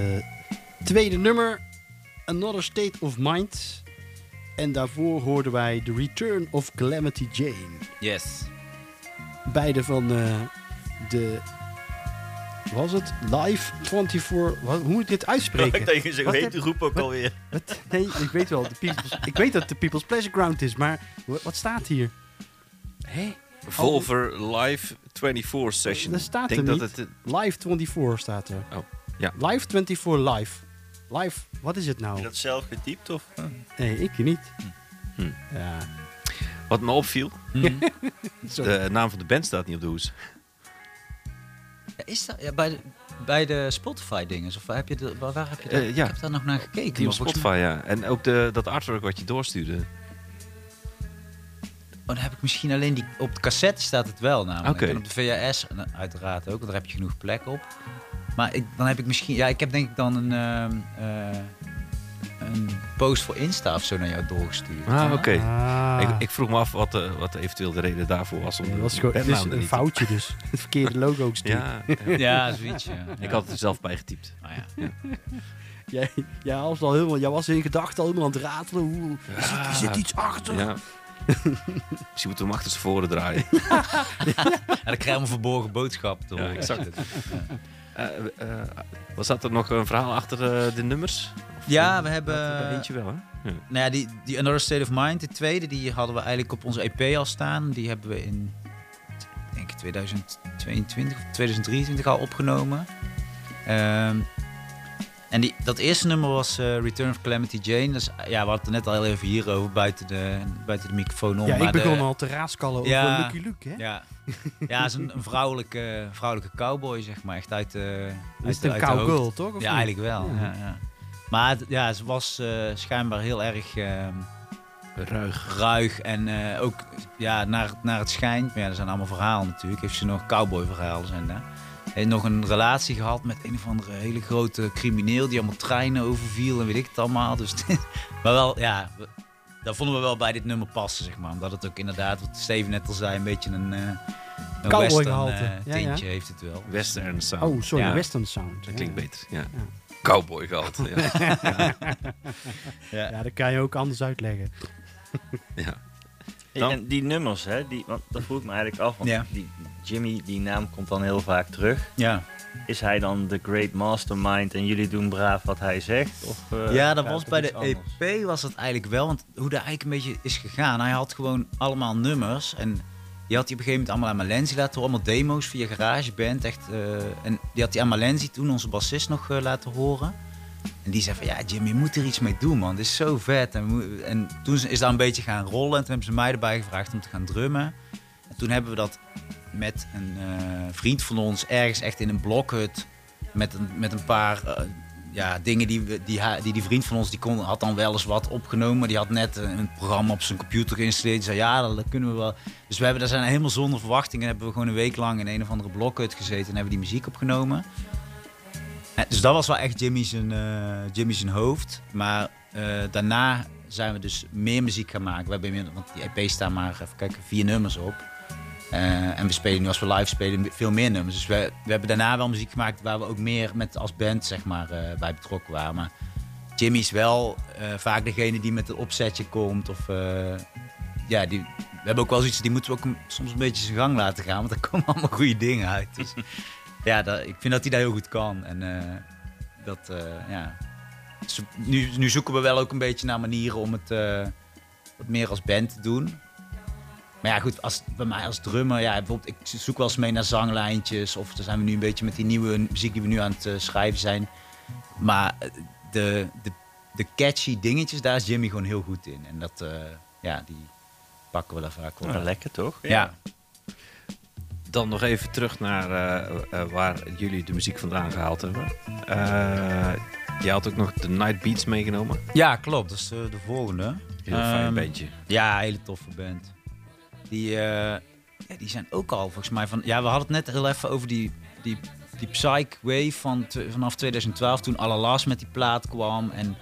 tweede nummer, Another State of Mind. En daarvoor hoorden wij The Return of Calamity Jane. Yes. Beide van eh, de... Was het? Live 24... Wat, hoe moet ik dit uitspreken? Ik denk je zo Wat heet de groep ook wat- alweer. Wat? Nee, ik weet wel. De ik weet dat het de People's Pleasure Ground is, maar wa- wat staat hier? Hé? Volver Live 24 Session. Dat staat Ik denk er dat het... Live 24 staat er. Oh, ja. Live 24 live. Live, wat is het Heb je nou? dat zelf getypt of? Nee, ik niet. Hm. Ja, Wat me opviel, sorry. de naam van de band staat niet op de hoes. Ja, is dat ja, bij, de, bij de Spotify dingen? Of heb je de, waar, waar heb je dat? Eh, ja. Ik heb daar nog naar gekeken. Die op Spotify, ja. En ook de, dat artwork wat je doorstuurde. Oh, dan heb ik misschien alleen die... Op de cassette staat het wel namelijk. Oké. En op de VHS uiteraard ook, want daar heb je genoeg plek op. Maar ik, dan heb ik misschien... Ja, ik heb denk ik dan een... ehm, eh, een post voor Insta of zo naar jou doorgestuurd. Ah, oké. Ah. Ik, ik vroeg me af wat, eh, wat eventueel de reden daarvoor was. Om de dat was gewoon, het is bandnaam een foutje dus. Het verkeerde logo gestuurd. Ja, ja. Ja, zoiets, ja. ik had het er zelf bij getypt. Ah, ja. Jij, jij, was al helemaal, jij was in gedachten al helemaal aan het ratelen. Hoe, er, zit, er zit iets achter. Ja. Misschien moeten we hem achter zijn voren draaien. En dan krijg je een verborgen boodschap te Ja, exact. Eh, eh, was dat er nog een verhaal achter eh, de nummers? Of, Ja, we hebben- Eentje wel, hè? Ja. Nou ja, die, die Another State of Mind, de tweede, die hadden we eigenlijk op onze EP al staan. Die hebben we in, ik denk 2022 of 2023 al opgenomen. Ehm, en die, dat eerste nummer was eh, Return of Calamity Jane. Dus, ja, we hadden het net al heel even hierover buiten de, buiten de microfoon om. Ja, ik de- begon al te raaskallen over Ja. Lucky Luke, hè? Ja, ja is een, een vrouwelijke, vrouwelijke cowboy, zeg maar. Echt uit de. Dat uit is de- een de cowgirl, toch? Of Ja, niet? eigenlijk wel. Ja. Ja. Ja, Maar het- ja, ze was eh, schijnbaar heel erg ehm, Ruig. ruig en eh, ook ja, naar, naar het schijnt. Maar ja, er zijn allemaal verhalen natuurlijk. Heeft ze nog cowboy-verhalen zijn daar. Heeft nog een relatie gehad met een of andere hele grote crimineel die allemaal treinen overviel en weet ik het allemaal. Dus, maar wel, ja, dat vonden we wel bij dit nummer passen, zeg maar. Omdat het ook inderdaad, wat Steven net al zei, een beetje een, eh een Cowboy western gehalte. eh, tintje ja. heeft het wel. Western sound. Oh, sorry, Ja. Western Sound. Dat klinkt beter, ja. Ja. Cowboy gehad. Ja. Ja. Ja, dat kan je ook anders uitleggen. ja. Dan- en die nummers, hè, die, want dat vroeg ik me eigenlijk af. Want Ja. die Jimmy, die naam komt dan heel vaak terug. ja. Is hij dan de great mastermind en jullie doen braaf wat hij zegt? Of, eh, Ja, dat was bij de anders? EP was dat eigenlijk wel. Want hoe dat eigenlijk een beetje is gegaan. Hij had gewoon allemaal nummers. En die had hij op een gegeven moment allemaal aan Malenzi laten horen. Allemaal demo's via GarageBand. Echt, eh, en die had hij aan Malenzi toen, onze bassist, nog eh, laten horen. En die zei van, ja Jim, je moet er iets mee doen man. Dit is zo vet. En, toen is dat een beetje gaan rollen. En toen hebben ze mij erbij gevraagd om te gaan drummen. En toen hebben we dat met een eh, vriend van ons ergens echt in een blokhut. Met een, met een paar eh, ja, dingen die, die, die vriend van ons, die kon, had dan wel eens wat opgenomen. Maar die had net een, programma op zijn computer geïnstalleerd. Die zei, ja, dat, dat kunnen we wel. Dus we hebben, daar zijn helemaal zonder verwachtingen. Hebben we gewoon een week lang in een of andere blokhut gezeten. En hebben die muziek opgenomen. En dus dat was wel echt Jimmy zijn, eh, Jimmy zijn hoofd. Maar eh, daarna zijn we dus meer muziek gaan maken. We hebben inmiddels- want die EP staan maar, even kijken, vier nummers op. Eh, en we spelen nu als we live spelen veel meer nummers. Dus we, we hebben daarna wel muziek gemaakt waar we ook meer met als band zeg maar, eh, bij betrokken waren. Maar Jimmy is wel eh, vaak degene die met een opzetje komt. Of, eh, ja, die, we hebben ook wel zoiets, die moeten we ook een- soms een beetje zijn gang laten gaan. Want er komen allemaal goede dingen uit. Dus ja, dat, ik vind dat hij dat heel goed kan. En eh, dat, eh, ja. Zo- Nu, nu zoeken we wel ook een beetje naar manieren om het eh, wat meer als band te doen. Maar ja, goed, als, bij mij als drummer, ja, bijvoorbeeld, ik zoek wel eens mee naar zanglijntjes. Of dan zijn we nu een beetje met die nieuwe muziek die we nu aan het schrijven zijn. Maar de, de, de catchy dingetjes, daar is Jimmy gewoon heel goed in. En dat, eh, ja, die pakken we daar vaak wel. Nou, lekker toch? ja. Dan nog even terug naar eh, eh, waar jullie de muziek vandaan gehaald hebben. Eh je had ook nog de Night Beats meegenomen. ja, klopt. Dat is de volgende. Heel fijn Ehm, bandje. Ja, hele toffe band. Die, ja, die zijn ook al volgens mij van. Ja, we hadden het net heel even over die, die, die Psych Wave van, vanaf 2012, toen Allerlast met die plaat kwam. En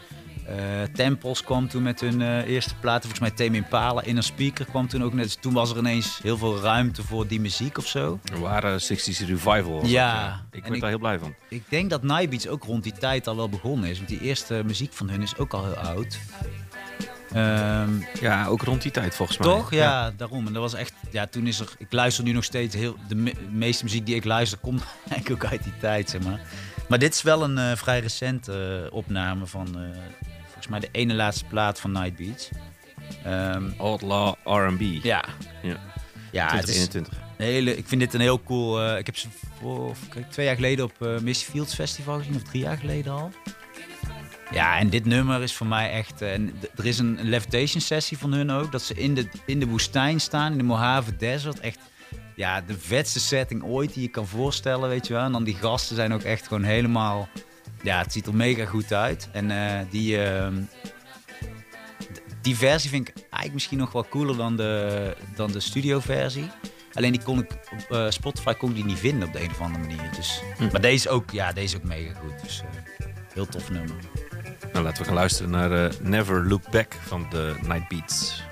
Tempels kwam toen met hun eh, eerste platen. Volgens mij Tame Impala. In een speaker kwam toen ook net. Dus toen was er ineens heel veel ruimte voor die muziek of zo. Een ware 60s revival. Ja, Ik en werd ik- daar heel blij van. Ik denk dat Nightbeats ook rond die tijd al wel begonnen is. Want die eerste muziek van hun is ook al heel oud. Ehm, Ja, ook rond die tijd volgens mij. toch? Ja, daarom. En dat was echt... Ja, toen is er... Ik luister nu nog steeds heel... De me- meeste muziek die ik luister komt eigenlijk ook uit die tijd, zeg maar. Maar dit is wel een eh, vrij recente eh, opname van... eh, volgens mij de ene laatste plaat van Nightbeats. Ehm Outlaw R&B. ja. Ja. Ja, het is 2021. een hele, ik vind dit een heel cool... eh, ik heb ze voor, kijk, twee jaar geleden op eh Missy Fields Festival gezien. Of drie jaar geleden al. Ja, en dit nummer is voor mij echt... eh, En er is een levitation sessie van hun ook. Dat ze in de, in de woestijn staan, in de Mojave Desert. Echt ja, de vetste setting ooit die je kan voorstellen, weet je wel. En dan die gasten zijn ook echt gewoon helemaal... Ja, het ziet er mega goed uit. En eh, die... ehm, die versie vind ik eigenlijk misschien nog wel cooler dan de, dan de studioversie. Alleen die kon ik op eh, Spotify kon ik die niet vinden op de een of andere manier. Dus, Hm. Maar deze ook, ja, deze ook mega goed. Dus eh, heel tof nummer. Nou, laten we gaan luisteren naar Never Look Back van de Night Beats.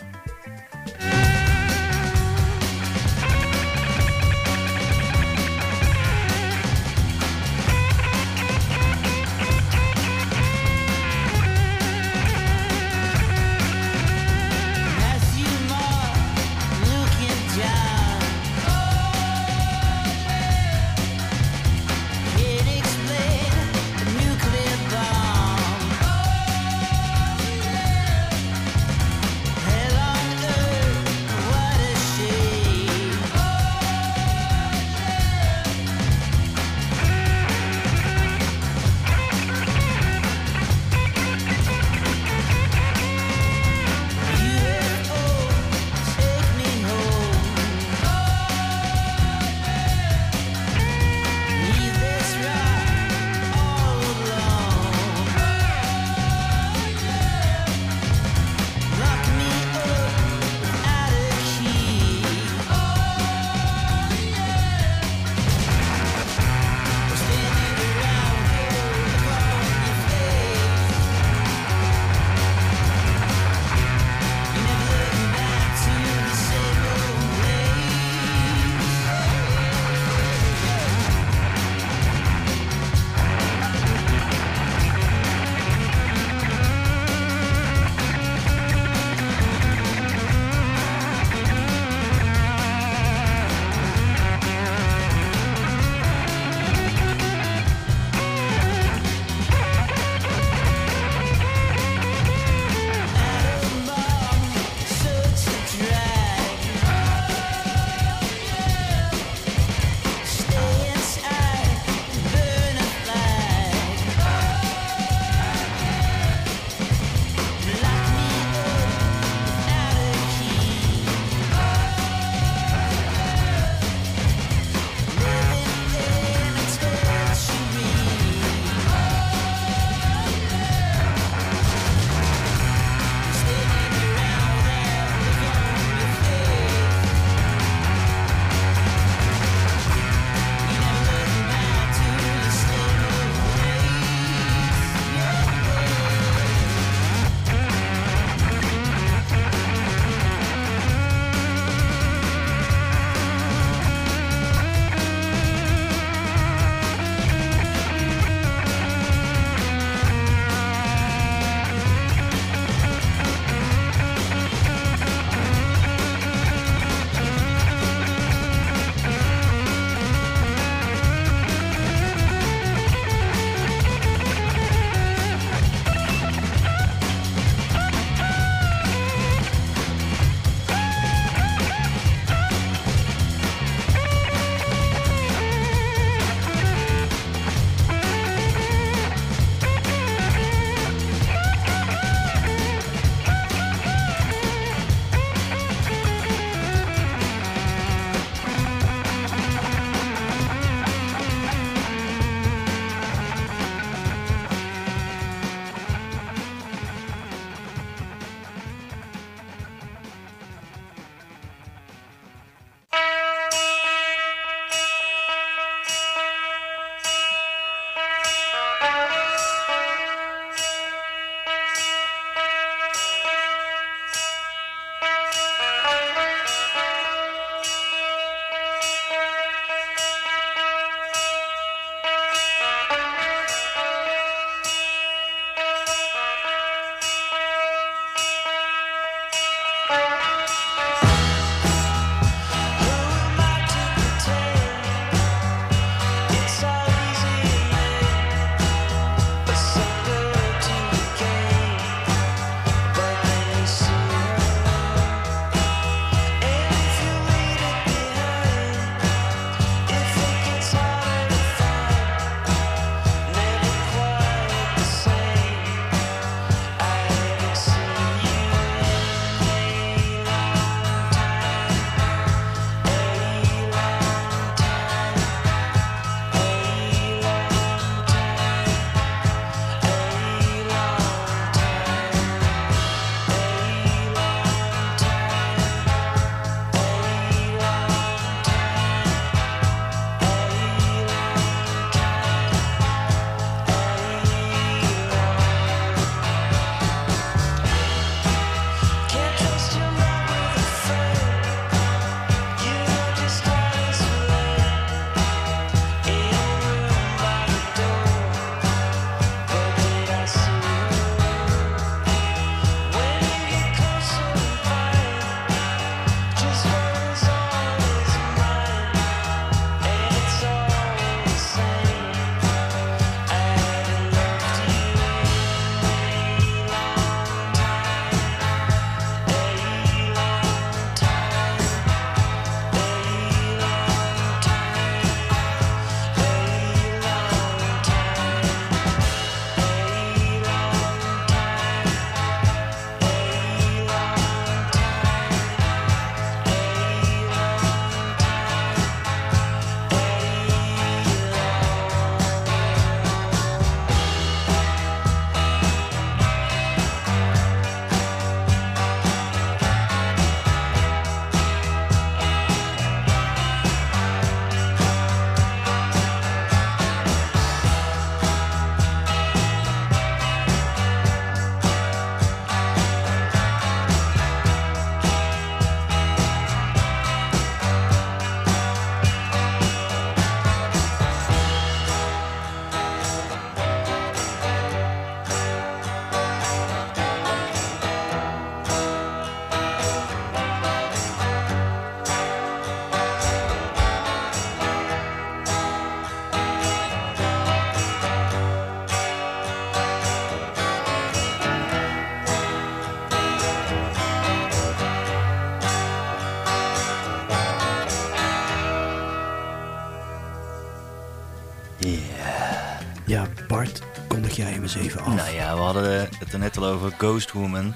Eens even af. Nou ja, we hadden het er net al over Ghost Woman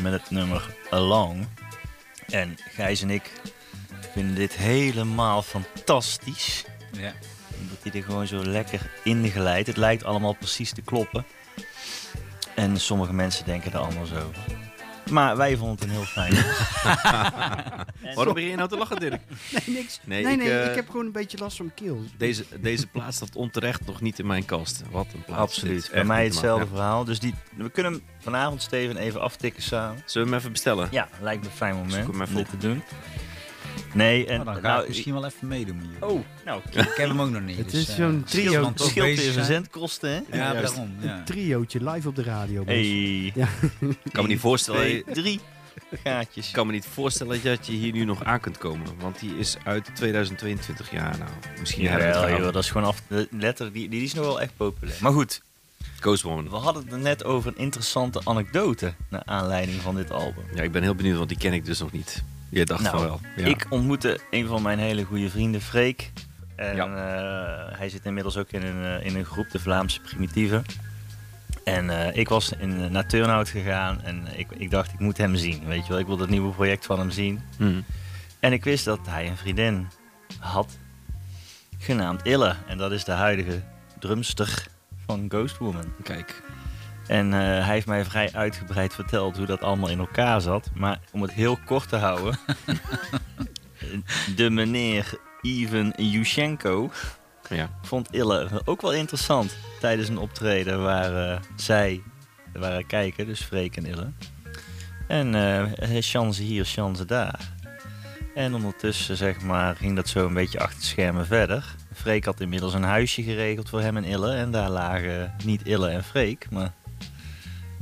met het nummer Along. En Gijs en ik vinden dit helemaal fantastisch. Ja. Omdat hij er gewoon zo lekker in glijdt. Het lijkt allemaal precies te kloppen. En sommige mensen denken er anders over. Maar wij vonden het een heel fijn. Waarom begin je nou te lachen, Dirk? Nee, niks. Nee, Nee, nee, ik, ik, eh, heb gewoon een beetje last van mijn keel. Deze, deze plaat staat onterecht nog niet in mijn kast. Wat een plaat. is Absoluut. Bij mij hetzelfde verhaal. Dus die, we kunnen hem vanavond, Steven, even aftikken samen. Zullen we hem even bestellen? Ja, lijkt me een fijn moment om even op. te doen. Nee, en Nou, dan ga nou, ik misschien wel even meedoen met jullie. Oh, nou, Ik heb hem ook nog niet. Het dus, is eh, zo'n scheelt trio- het toch scheelt weer verzendkosten, hè? Ja, daarom. Ja. Een triootje live op de radio. Hey. Ja. Ik kan me niet voorstellen, Twee, drie gaatjes. ik kan me niet voorstellen dat je hier nu nog aan kunt komen. Want die is uit 2022 jaar nou. Misschien Ja, hebben we het joh, dat is gewoon af. De letter, die, die is nog wel echt populair. Maar goed, Ghost Woman. we hadden het net over een interessante anekdote naar aanleiding van dit album. Ja, ik ben heel benieuwd, want die ken ik dus nog niet. Je dacht Nou, van wel. Ja. Ik ontmoette een van mijn hele goede vrienden, Freek. En Ja. eh, hij zit inmiddels ook in een, eh, in een groep, de Vlaamse Primitieven. En eh, ik was in, naar Turnhout gegaan en ik, ik dacht, ik moet hem zien. Weet je wel, ik wil het nieuwe project van hem zien. Mhm. En ik wist dat hij een vriendin had, genaamd Ille. En dat is de huidige drumster van Ghost Woman. Kijk. En eh, hij heeft mij vrij uitgebreid verteld hoe dat allemaal in elkaar zat. Maar om het heel kort te houden. de meneer Ivan Yushchenko Ja. vond Ille ook wel interessant tijdens een optreden waar eh, zij waren kijken, dus Freek en Ille. En chance hier, chance daar. En ondertussen zeg maar, ging dat zo een beetje achter de schermen verder. Freek had inmiddels een huisje geregeld voor hem en Ille. En daar lagen niet Ille en Freek, maar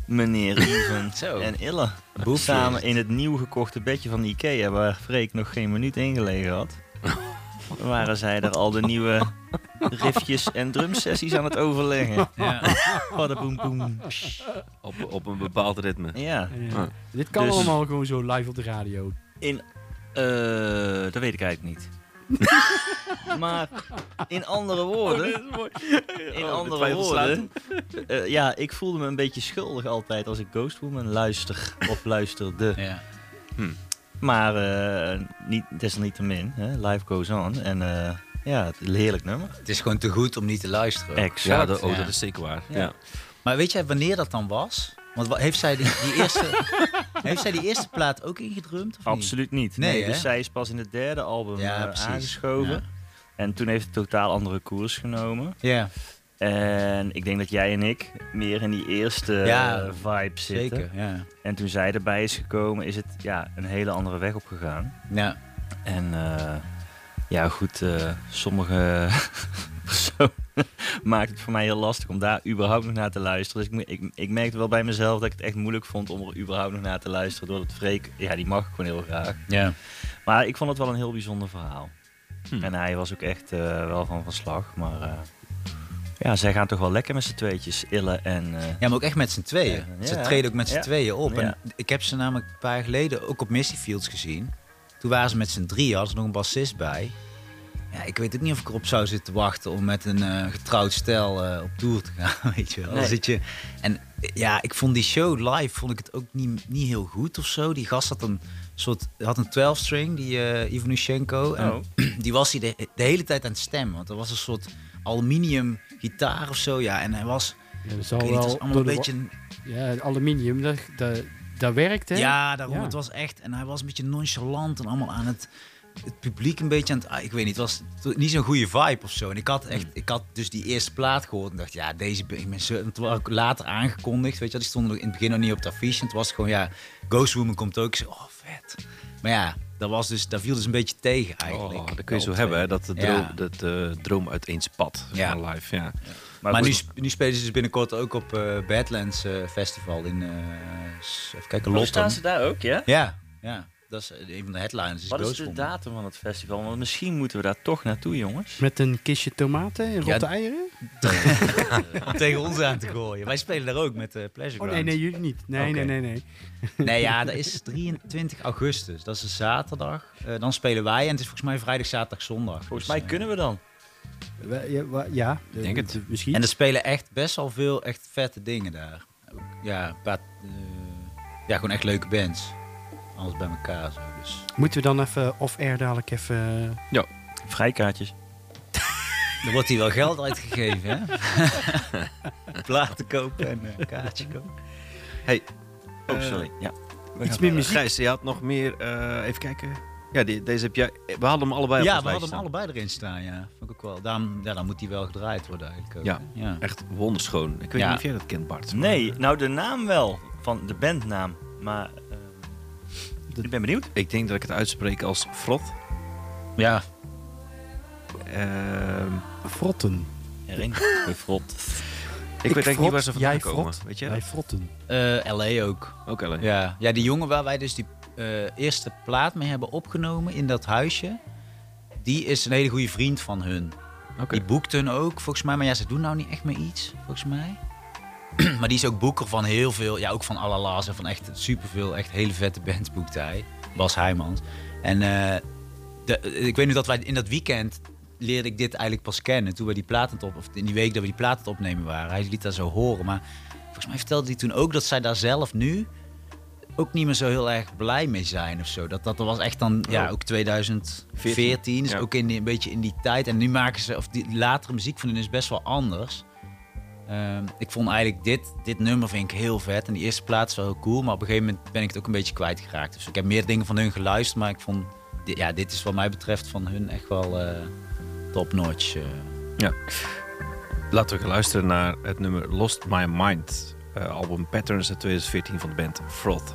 meneer Zo. en Ille. Boefjes. Samen in het nieuw gekochte bedje van Ikea, waar Freek nog geen minuut ingelegen had. Waren zij er al de nieuwe riffjes en drumsessies aan het overleggen. Ja. Boem. Op, op een bepaald ritme. Ja, Ja. Ah. Dit kan Dus- allemaal gewoon zo live op de radio. in... eh dat weet ik eigenlijk niet. maar in andere woorden... In Oh, andere woorden... eh, ja, ik voelde me een beetje schuldig altijd als ik Ghost Woman luister of luisterde. Ja. Maar eh, niet, desalniettemin, hè, life goes on. En eh, ja, het is een heerlijk nummer. Het is gewoon te goed om niet te luisteren. Exact. Ja, dat, oh, Ja. dat is zeker waar. Ja. Ja. Maar weet jij wanneer dat dan was? Want wa- heeft zij die, die eerste, heeft zij die eerste plaat ook ingedrumd? Of? Absoluut niet. Nee, dus zij is pas in het derde album Ja, eh, precies. aangeschoven. Ja. En toen heeft het totaal andere koers genomen. Ja, En ik denk dat jij en ik meer in die eerste Ja, eh, vibe zitten. zeker. Ja. En toen zij erbij is gekomen, is het ja, een hele andere weg opgegaan. Ja. En eh, ja, goed, eh, sommige personen maakt het voor mij heel lastig om daar überhaupt nog naar te luisteren. Dus ik, ik, ik merkte wel bij mezelf dat ik het echt moeilijk vond om er überhaupt nog naar te luisteren. Doordat Freek, ja, die mag ik gewoon heel graag. ja. Maar ik vond het wel een heel bijzonder verhaal. Hm. En hij was ook echt eh, wel van van slag. Maar eh, ja, zij gaan toch wel lekker met z'n tweetjes, Ille en... eh, Ja, maar ook echt met z'n tweeën. Ja, Ze treden ook met z'n Ja. tweeën op. Ja. En ik heb ze namelijk een paar jaar geleden ook op Misty Fields gezien. Toen waren ze met z'n drieën, hadden ze nog een bassist bij. Ja, ik weet ook niet of ik erop zou zitten wachten om met een eh, getrouwd stel eh, op tour te gaan, weet je wel. Nee. zit je, en ja, ik vond die show live vond ik het ook niet, niet heel goed of zo. Die gast had een soort, had een 12-string, die eh Ivanushenko. En Oh. die was hij de, de hele tijd aan het stemmen. Want er was een soort aluminium gitaar of zo. Ja, en hij was, Ja, dat ik zal het was wel allemaal een beetje... Ja, aluminium, dat, dat, dat werkt, hè? Ja, daarom. Ja. Het was echt. En hij was een beetje nonchalant en allemaal aan het. Het publiek een beetje aan het. ah, Ik weet niet, het was niet zo'n goede vibe of zo. En ik had echt. Ik had dus die eerste plaat gehoord en dacht, ja, deze. ik ben zo. ook later aangekondigd. Weet je, die stonden in het begin nog niet op het affiche. En het was gewoon, ja, Ghost Woman komt ook. Zei, oh, vet. Maar ja, dat, was dus, dat viel dus een beetje tegen eigenlijk. Oh, dat kun je zo hebben, hè? Dat de droom, Ja. dat de droom uit spat Ja. van live. Ja. Maar, nu, nu spelen ze dus binnenkort ook op eh, Badlands eh, Festival in. eh, even kijken, Lottem. staan ze daar ook, ja? Ja, ja. Dat is eh, een van de headliners. Is Wat is de datum van het festival? Want misschien moeten we daar toch naartoe, jongens. Met een kistje tomaten en Ja, rotte eieren? om tegen ons aan te gooien. Wij spelen daar ook met uh, Pleasure Oh nee, nee, jullie niet. Nee, nee, nee, nee. Nee, ja, dat is 23 augustus. Dat is een zaterdag. Eh, dan spelen wij en het is volgens mij vrijdag, zaterdag, zondag. Volgens Dus, mij kunnen we dan. We- Ja, ja Ik denk het. Misschien. En er spelen echt best wel veel echt vette dingen daar. Ja, een paar, ja gewoon echt leuke bands. Alles bij elkaar zo. Dus. Moeten we dan even off-air dadelijk even... Vrijkaartjes. Er wordt hier wel geld uitgegeven, hè? Platen kopen en een kaartje kopen. Hey, Oh, eh, sorry. Ja. We Iets meer muziek. Gijs, je had nog meer... eh, even kijken. Ja, die, deze heb jij... We hadden hem allebei op Ja, we hadden hem allebei erin staan, ja. Vond ik ook wel. Daarom, ja, dan moet die wel gedraaid worden eigenlijk ook. Ja. ja. Echt wonderschoon. Ik weet Ja. niet of jij dat kent, Bart. maar, Nee, eh, nou de naam wel. Van de bandnaam. Maar eh, ik ben benieuwd. Ik denk dat ik het uitspreek als Frot. Ja, Ehm, Frotten. Erin. Frot. ik, weet eigenlijk niet waar ze vandaan jij komen. frot, Weet je? Wij frotten. eh, LA ook. Ook alleen. Ja. ja, die jongen waar wij dus die eh, eerste plaat mee hebben opgenomen in dat huisje, die is een hele goede vriend van hun. Oké. Die boekt hun ook, volgens mij. Maar ja, ze doen nou niet echt meer iets, volgens mij. maar die is ook boeker van heel veel, ja, ook van Alalas en van echt superveel, echt hele vette bands boekt hij. Bas Heijmans. En eh, de, ik weet nu dat wij in dat weekend leerde ik dit eigenlijk pas kennen. Toen we die platen op, of in die week dat we die platen opnemen waren. Hij liet dat zo horen. Maar volgens mij vertelde hij toen ook dat zij daar zelf nu ook niet meer zo heel erg blij mee zijn of zo. Dat, dat was echt dan, ja, Oh. ook 2014. Dus Ja. ook in die, een beetje in die tijd. En nu maken ze, of die latere muziek van hun is best wel anders. Ehm, ik vond eigenlijk dit, dit nummer vind ik heel vet. En die eerste plaat is wel heel cool. Maar op een gegeven moment ben ik het ook een beetje kwijtgeraakt. Dus ik heb meer dingen van hun geluisterd. Maar ik vond, di- ja, dit is wat mij betreft van hun echt wel eh top notch. eh. Ja. Laten we gaan luisteren naar het nummer Lost My Mind. eh, album Patterns uit 2014 van de band Froth.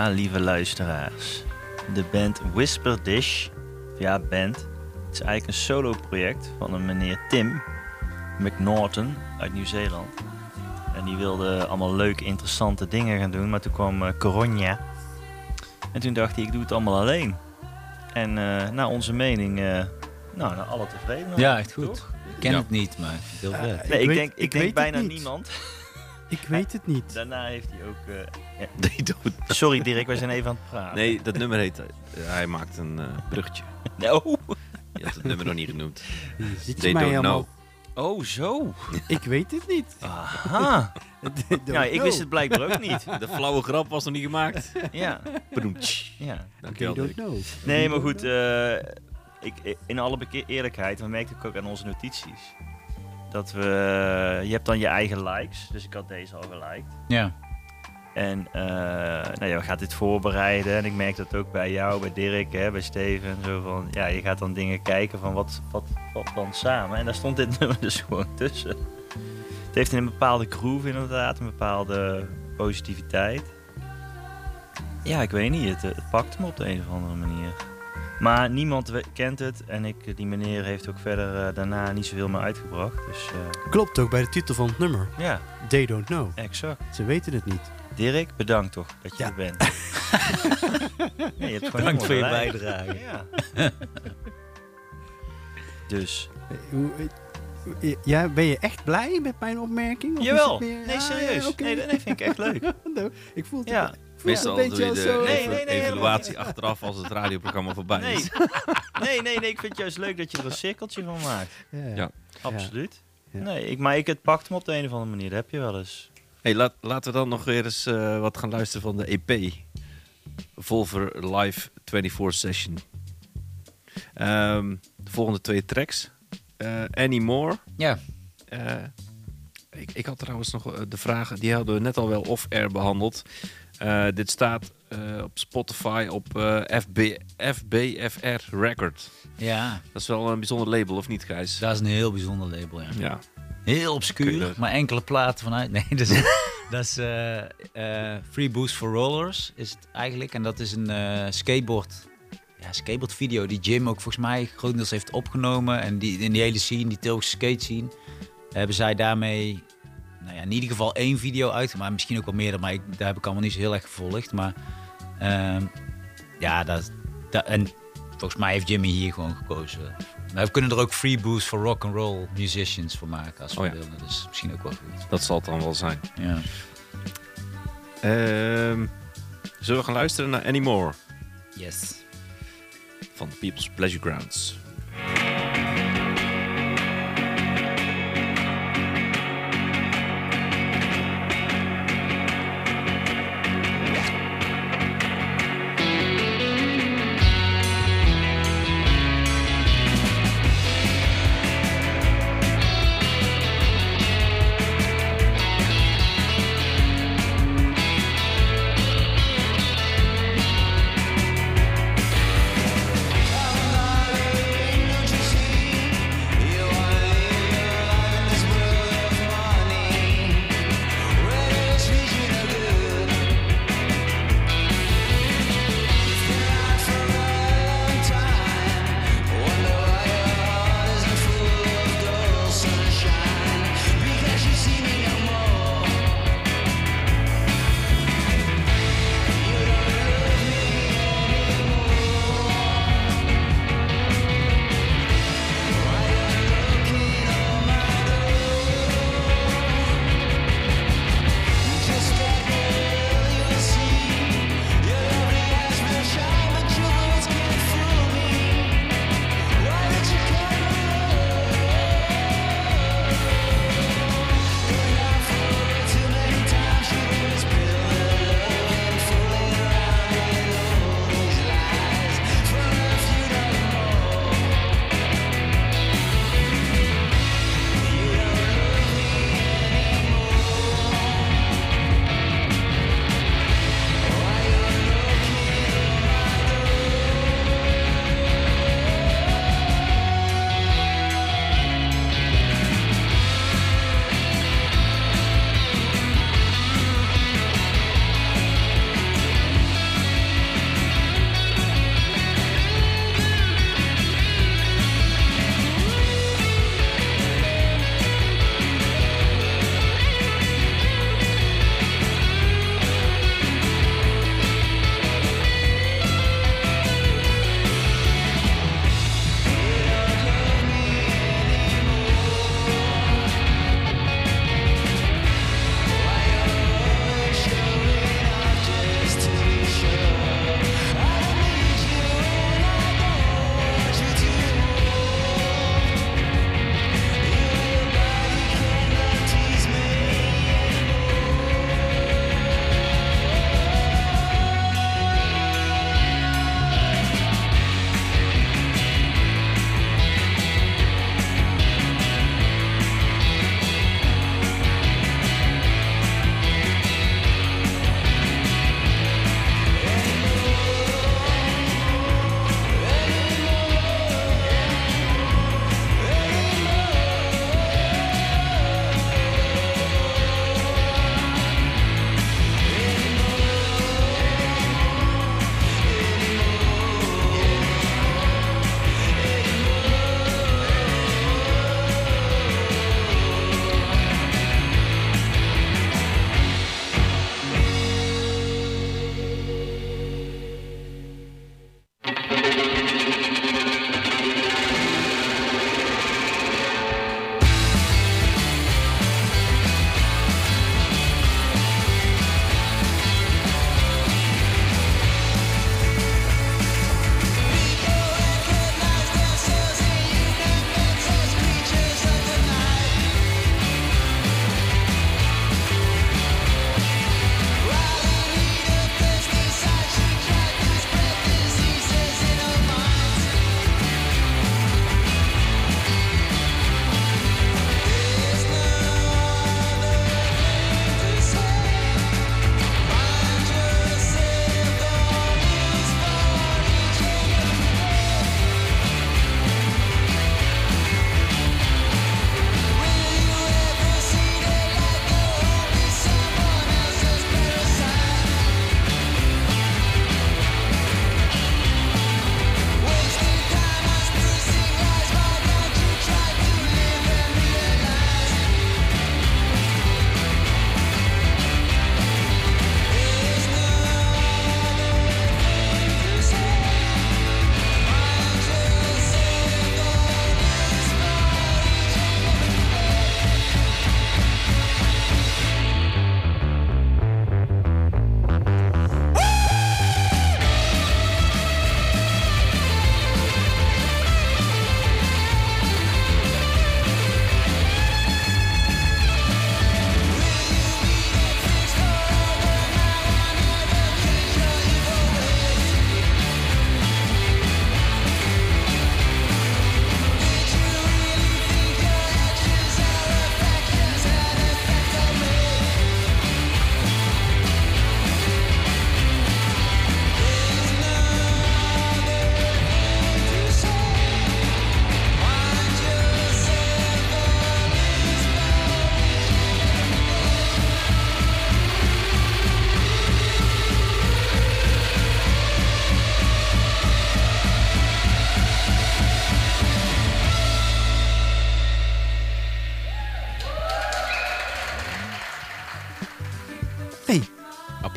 Ja, lieve luisteraars. De band Whisper Dish, ja band, het is eigenlijk een solo project van een meneer Tim McNaughton uit Nieuw-Zeeland. En die wilde allemaal leuke, interessante dingen gaan doen, maar toen kwam eh, corona. En toen dacht hij, ik doe het allemaal alleen. En eh naar onze mening, eh, nou, naar alle tevreden. Ja, echt goed. Toch? Ik ken Ja. het niet, maar heel. Ik Nee, ik, weet- denk, ik, ik denk weet bijna niemand. Ik weet het niet. Daarna heeft hij ook... Sorry Dirk, wij zijn even aan het praten. nee, dat nummer heet... eh, hij maakt een eh bruggetje. No. Je hebt het nummer nog niet genoemd. Zit je They mij don't helemaal... Oh, zo. Ik weet het niet. Aha. Ik know. wist het blijkbaar ook niet. De flauwe grap was nog niet gemaakt. Ja, Bedoemtsch. ja. Dankjewel, Dirk. Nee, maar goed. eh, ik, in alle eerlijkheid, we merkten ook aan onze notities. Dat we... Je hebt dan je eigen likes. Dus ik had deze al geliked. Ja. En eh, nou ja, we gaan dit voorbereiden. En ik merk dat ook bij jou, bij Dirk, hè, bij Steven. Zo van, ja, je gaat dan dingen kijken van wat, wat, wat dan samen. En daar stond dit nummer dus gewoon tussen. Het heeft een bepaalde groove inderdaad, een bepaalde positiviteit. Ja, ik weet niet, het, het pakt me op de een of andere manier. Maar niemand kent het en ik, die meneer heeft ook verder eh, daarna niet zoveel meer uitgebracht. Dus eh, Klopt ook bij de titel van het nummer. ja, They don't know. exact. Ze weten het niet. Dirk, bedankt toch dat je Ja. er bent. nee, je hebt gewoon Bedankt voor je bijdrage. Ja. dus, Eh, hoe- eh, Ja, ben je echt blij met mijn opmerking? Of jawel. meer- Nee, Ah, serieus. oké. Nee, dat nee, vind ik echt leuk. Nou, ik voel het, Ja. Meestal doe beetje je de zo... Nee, nee, nee, evaluatie achteraf als het radioprogramma voorbij Nee. is. nee, nee, nee, ik vind het juist leuk dat je er een cirkeltje van maakt. Ja. Ja. Absoluut. Ja. Nee, ik, maar ik, het pakt me op de een of andere manier. Dat heb je wel eens. Hey, laat, laten we dan nog weer eens eh, wat gaan luisteren van de EP. Volver Live 24 Session. Ehm, de volgende twee tracks. Eh Anymore. Ja. Eh, ik, ik had trouwens nog de vragen, die hadden we net al wel off-air behandeld. Eh, dit staat op Spotify op FB, FBFR Record. Ja, Dat is wel een bijzonder label, of niet, Gijs? dat is een heel bijzonder label, ja. Ja. Heel obscuur, maar enkele platen vanuit. Nee, dat is, dat is eh, eh, Free Boost for Rollers is het eigenlijk. En dat is een eh, skateboard, ja, skateboard video die Jim ook volgens mij grotendeels heeft opgenomen. En die, in die hele scene, die Tilgse skate scene, hebben zij daarmee nou ja, in ieder geval één video uitgemaakt. Misschien ook wel meerdere, maar ik, daar heb ik allemaal niet zo heel erg gevolgd. Maar ehm, ja, dat, dat, en volgens mij heeft Jimmy hier gewoon gekozen. Maar we kunnen er ook free boost voor rock and roll musicians voor maken als we Oh ja. willen. Dus misschien ook wel goed. Dat zal het dan wel zijn. Ja. Ehm, zullen we gaan luisteren naar Anymore Yes. van People's Pleasure Grounds?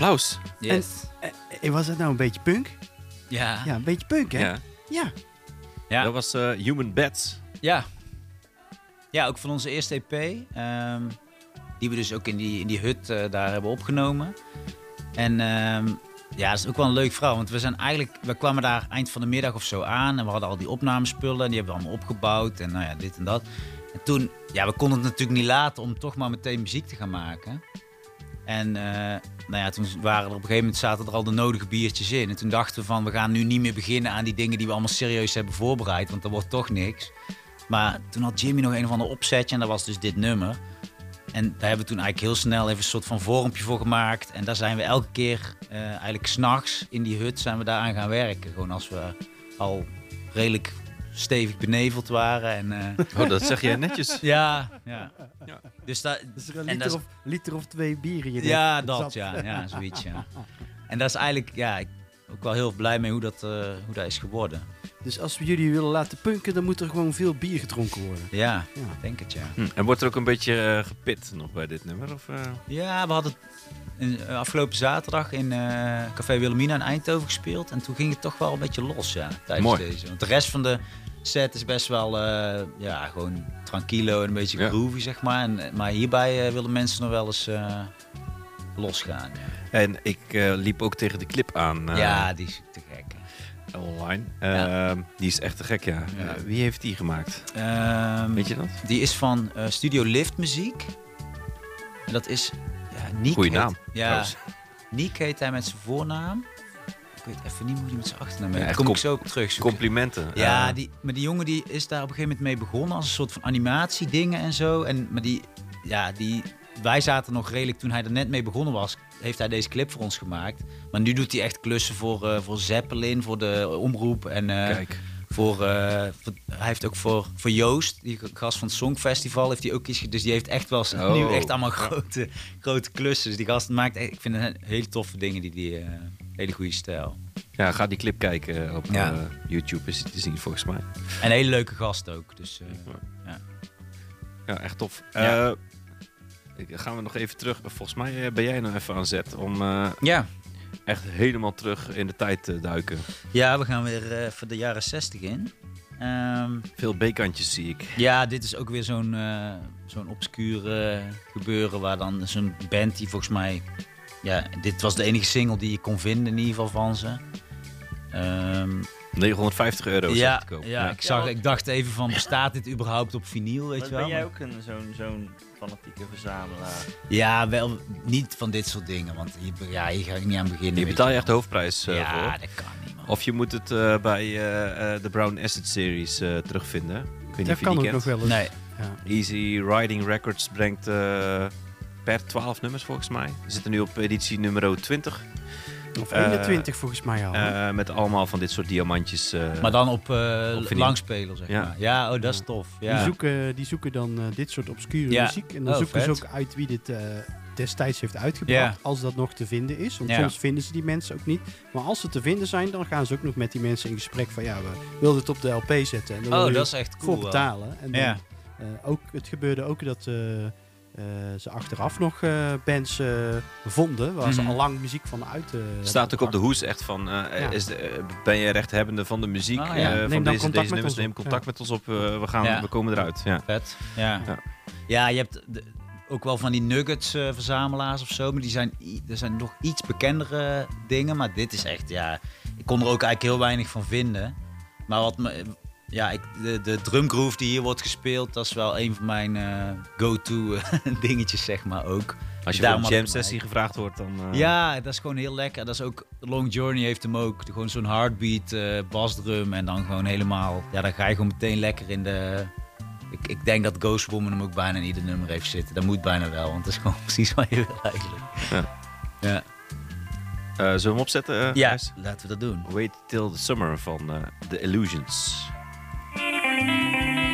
Applaus. Yes. Eh, Was het nou een beetje punk? Ja. Ja, een beetje punk, hè? Ja. Ja. Ja. Dat was eh, Human Bats. Ja. Ja, ook van onze eerste EP. ehm, die we dus ook in die, in die hut eh, daar hebben opgenomen. En ehm, ja, dat is ook wel een leuk verhaal. Want we zijn eigenlijk, we kwamen daar eind van de middag of zo aan. En we hadden al die opnamespullen. En die hebben we allemaal opgebouwd. En nou ja, dit en dat. En toen, ja, we konden het natuurlijk niet laten om toch maar meteen muziek te gaan maken. En eh, nou ja, toen waren er op een gegeven moment zaten er al de nodige biertjes in. En toen dachten we van, we gaan nu niet meer beginnen aan die dingen die we allemaal serieus hebben voorbereid. Want er wordt toch niks. Maar toen had Jimmy nog een of ander opzetje en dat was dus dit nummer. En daar hebben we toen eigenlijk heel snel even een soort van vormpje voor gemaakt. En daar zijn we elke keer, eh eigenlijk s'nachts in die hut, zijn we daaraan gaan werken. Gewoon als we al redelijk stevig beneveld waren. En, eh, Oh, dat zeg jij netjes. ja, ja. Ja. Dus dat, Dus er een En liter, dat of, liter of twee bier in je ja, dat, zat. ja, ja, zoiets, ja. En dat is eigenlijk, ja, ik ben ook wel heel blij mee hoe dat, eh, hoe dat is geworden. Dus als we jullie willen laten punken, dan moet er gewoon veel bier gedronken worden. Ja, Ja. ik denk het, ja. Hm. En wordt er ook een beetje eh, gepit nog bij dit nummer? Of, eh? Ja, we hadden in, afgelopen zaterdag in eh, Café Wilhelmina in Eindhoven gespeeld. En toen ging het toch wel een beetje los, ja, tijdens Mooi. deze. Want de rest van de set is best wel, eh, ja, gewoon tranquilo en een beetje Ja. groovy, zeg maar. En, eh, maar hierbij eh, willen mensen nog wel eens eh, losgaan. Ja. En ik liep ook tegen de clip aan ja, die is te gek. hè. online. Ja. Ehm, die is echt te gek, ja. Wie heeft die gemaakt? Ehm, Weet je dat? Die is van Studio Lift Muziek. En dat is... Ja, Niek Goeie heet- naam. Ja, trouwens. Niek heet hij met zijn voornaam. Ik weet even niet hoe hij met zijn achternaam heet. Ja, kom ik zo op terug. Complimenten. Ja, Eh, die, maar die jongen die is daar op een gegeven moment mee begonnen als een soort van animatiedingen en zo. En, maar die, ja, die, wij zaten nog redelijk toen hij er net mee begonnen was, heeft hij deze clip voor ons gemaakt. Maar nu doet hij echt klussen voor, eh, voor Zeppelin, voor de omroep en eh, Kijk. voor, voor- hij heeft ook voor, voor Joost, die gast van het Songfestival, heeft hij ook iets. Dus die heeft echt wel Oh. nu echt allemaal grote, grote klussen. Dus die gast maakt, echt- ik vind het hele toffe dingen die die hele goede stijl. Ja, ga die clip kijken op Ja. eh, YouTube. Is te zien volgens mij. En een hele leuke gast ook. Dus eh, Ja, echt tof. Ja. Eh, gaan we nog even terug. Volgens mij eh, ben jij nou even aan zet om eh, ja. echt helemaal terug in de tijd te duiken. Ja, we gaan weer eh, voor de jaren 60 in. Ehm, Veel B-kantjes zie ik. ja, dit is ook weer zo'n eh zo'n obscure gebeuren waar dan zo'n band die volgens mij... Ja, dit was de enige single die je kon vinden in ieder geval van ze. Ehm, 950 euro is ja, het te koop. ja, ik, zag, ik dacht even van, bestaat dit überhaupt op vinyl, weet Maar je wel? ben jij ook een, zo'n, zo'n fanatieke verzamelaar? Ja, wel niet van dit soort dingen, want hier, ja, hier ga ik niet aan beginnen. Je betaal je echt de hoofdprijs eh, Ja, voor. dat kan niet, man. Of je moet het eh, bij eh, de Brown Acid Series eh, terugvinden. Ik weet niet Dat of je kan die ook nog wel eens. Nee, Ja. Easy Riding Records brengt eh, per 12 nummers volgens mij. We zitten nu op editie nummer 20. Of Eh, 21 volgens mij al. eh, met allemaal van dit soort diamantjes. eh, maar dan op, eh Op vinyl. langspeler, zeg Ja. maar. Ja, oh, dat is tof. Ja. die, zoeken, die zoeken dan eh, dit soort obscure Ja. muziek. En dan Oh, zoeken ze ook uit wie dit eh, destijds heeft uitgebracht. Als dat nog te vinden is. Want Ja. soms vinden ze die mensen ook niet. Maar als ze te vinden zijn, dan gaan ze ook nog met die mensen in gesprek van... Ja, we wilden het op de LP zetten. En dan Oh, dat is echt cool. voor betalen. En dan, Ja. eh, ook, het gebeurde ook dat eh, ze achteraf nog eh, bands eh, vonden... waar ze Mhm. al lang muziek van uit eh, staat ook op de hoes echt van, eh, Ja. is de- ben je rechthebbende van de muziek Ah, ja. eh, Neem van dan deze, contact deze met nummers? ons Neem op. contact Ja. met ons op, eh, we, gaan, Ja. we komen eruit. Ja. Vet. Ja. Ja. Ja, je hebt de- ook wel van die nuggets eh, verzamelaars of zo, maar die zijn, er zijn nog iets bekendere dingen, maar dit is echt, ja, ik kon er ook eigenlijk heel weinig van vinden. Maar wat me, ja, ik, de, de drumgroove die hier wordt gespeeld, dat is wel een van mijn eh, go-to dingetjes, zeg maar ook. Als je Daarom voor een jam sessie gevraagd wordt, dan... eh, Ja, dat is gewoon heel lekker. Dat is ook, Long Journey heeft hem ook. Gewoon zo'n heartbeat eh basdrum en dan gewoon helemaal, ja, dan ga je gewoon meteen lekker in de... Ik, ik denk dat Ghost Woman hem ook bijna in ieder nummer heeft zitten. Dat moet bijna wel, want dat is gewoon precies wat je wil eigenlijk. Ja. Ja, zullen we hem opzetten? ja laten we dat doen. Wait Till the Summer van The Illusions. Música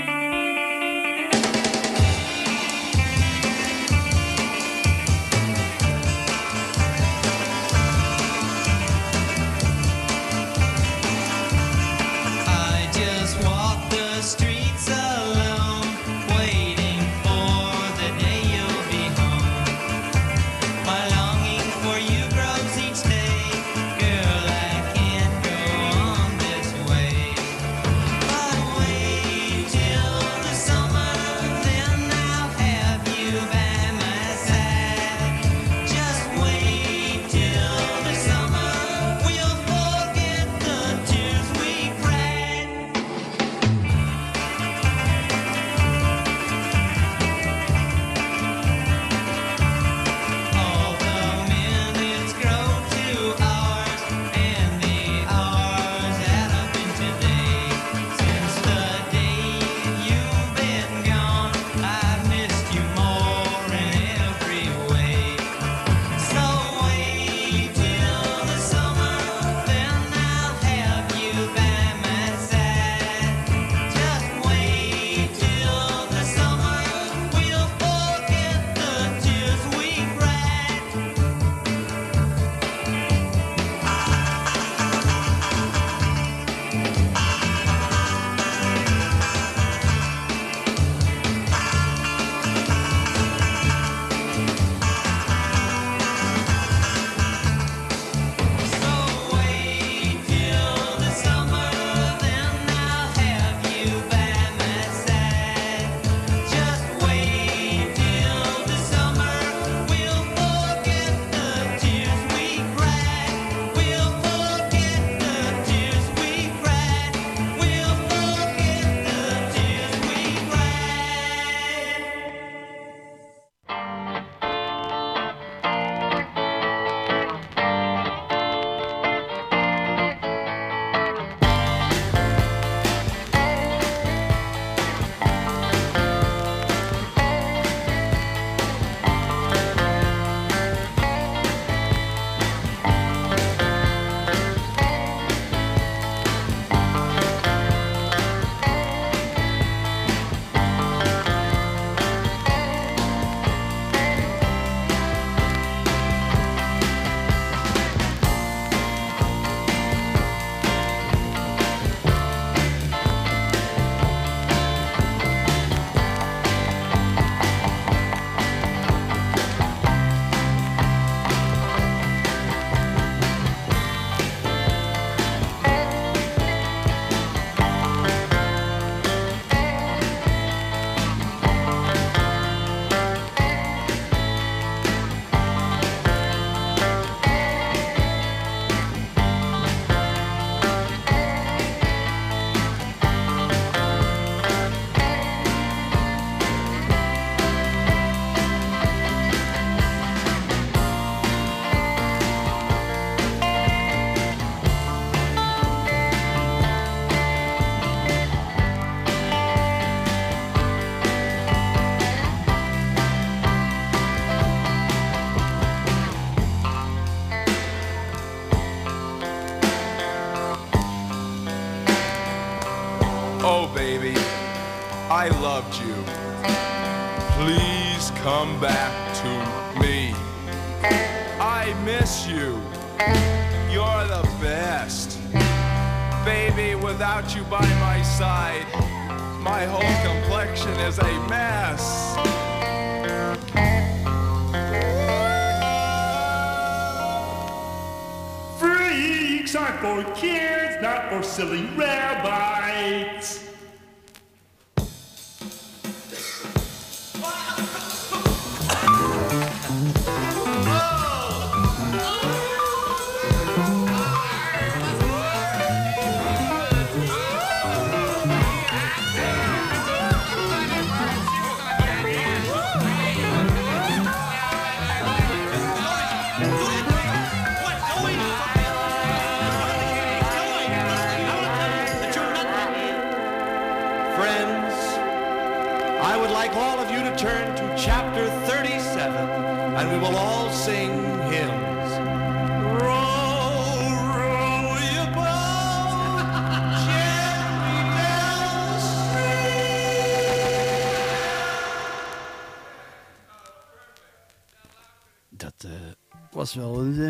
silly rabbi.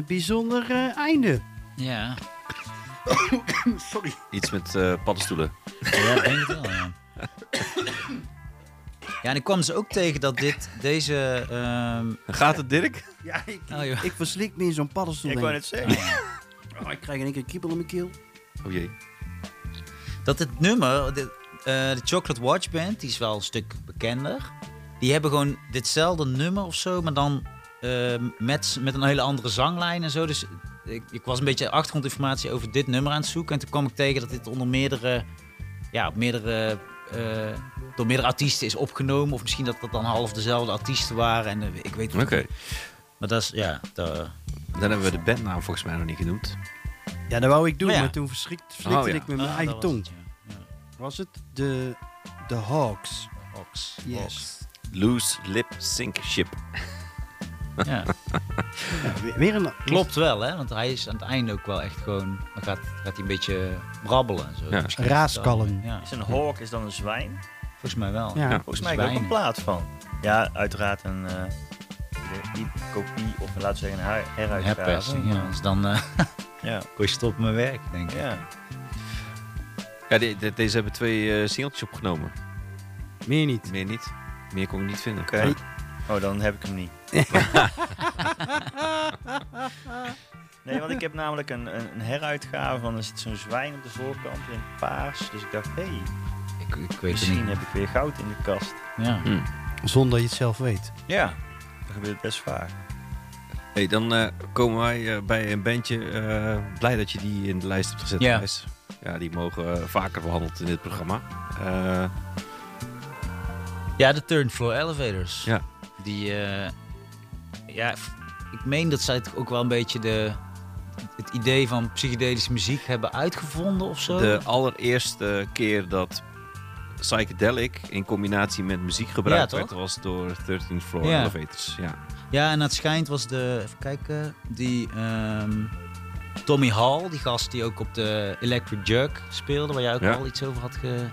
Bijzonder einde. Ja, Sorry. Iets met eh, paddenstoelen. ja ik denk het wel, ja. Ja, en ik kwam ze ook tegen dat dit, deze... ehm, Gaat het, Dirk? Ja, ik, Oh, ik verslik me in zo'n paddenstoel. Ik wou net zeggen. Oh, ik krijg in één keer een kibbel in mijn keel. Oh jee. dat het nummer, de, eh, de Chocolate Watch Band, die is wel een stuk bekender. Die hebben gewoon ditzelfde nummer of zo, maar dan eh, met, met een hele andere zanglijn en zo. Dus ik, ik was een beetje achtergrondinformatie over dit nummer aan het zoeken. En toen kwam ik tegen dat dit onder meerdere, ja, op meerdere, eh, door meerdere artiesten is opgenomen. Of misschien dat dat dan half dezelfde artiesten waren. En eh, ik weet het Oké. niet. Maar dat is, ja, dat, Dan hebben we de bandnaam volgens mij nog niet genoemd. Ja, dat wou ik doen, Maar ja. maar toen verschrikt, verslikte Oh, ja. ik met mijn ah, eigen was tong. het, ja. Ja. Was het de, de Hawks? Ox. Yes. Ox. Loose Lip Sync Ship. Ja. Ja, weer, weer een... Klopt wel, hè? Want hij is aan het einde ook wel echt gewoon. Dan gaat, gaat hij een beetje brabbelen en zo. Ja. Raaskallen. Ja, Is een hawk is dan een zwijn? volgens mij wel. Ja. Volgens mij heb ik ook een plaat van. Ja, uiteraard een eh, niet kopie of laten we zeggen een her- heruitgave. Ja. Dus dan eh Ja. kon je stoppen met werk, denk ik. ja. Ja, de- de- deze hebben twee eh singeltjes opgenomen. Meer niet. Meer niet. Meer kon ik niet vinden. Oké. Oh, dan heb ik hem niet. nee, want ik heb namelijk een, een, een heruitgave van er zit zo'n zwijn op de voorkant in paars. Dus ik dacht, hé, hey, Ik, ik weet het misschien heb ik weer goud in de kast. Ja. Zonder dat je het zelf weet. Ja, dat gebeurt best vaak. Hey, dan eh, komen wij eh, bij een bandje. eh, blij dat je die in de lijst hebt gezet. Ja. Ja die mogen vaker behandeld in dit programma. Eh, ja, de Third Floor Elevators. Ja. Die, eh, ja, ik meen dat zij ook wel een beetje de, het idee van psychedelische muziek hebben uitgevonden of zo. de allereerste keer dat psychedelic in combinatie met muziek gebruikt Ja, werd, was door 13 Floor Ja. Elevators. Ja. Ja, en het schijnt was de, even kijken, die ehm, Tommy Hall, die gast die ook op de Electric Jug speelde, waar jij ook Ja. al iets over had ge...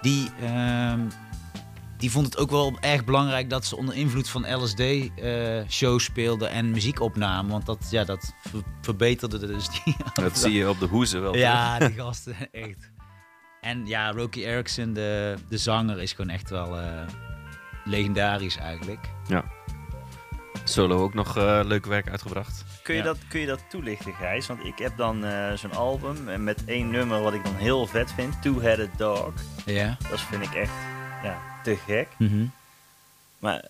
Die, ehm, die vond het ook wel erg belangrijk dat ze onder invloed van LSD eh shows speelden en muziek opnamen, want dat, ja, dat ver- verbeterde dus die... Dat zie je op de hoezen wel. Ja, die gasten, echt. En ja, Roky Erickson, de, de zanger, is gewoon echt wel eh, legendarisch eigenlijk. Solo ook nog eh, leuk werk uitgebracht. Kun je, Ja. dat, kun je dat toelichten, Gijs? Want ik heb dan eh, zo'n album en met één nummer wat ik dan heel vet vind, Two-Headed Dog. Ja. Dat vind ik echt ja, te gek. Mhm. Maar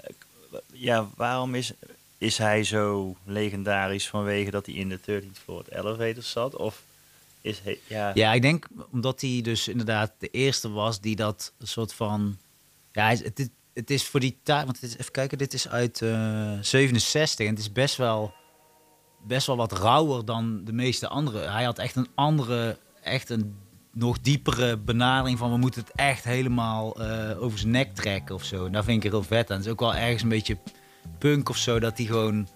ja, waarom is, is hij zo legendarisch vanwege dat hij in de 13th floor elevator zat? Of is hij, ja, Ja, ik denk omdat hij dus inderdaad de eerste was die dat soort van. Ja, het, is- het is voor die tijd. Want het is, even kijken, dit is uit eh 67 en het is best wel, best wel wat rauwer dan de meeste andere. Hij had echt een andere, echt een nog diepere benadering van we moeten het echt helemaal eh, over zijn nek trekken of zo. En daar vind ik er heel vet aan. Het is ook wel ergens een beetje punk of zo dat hij gewoon.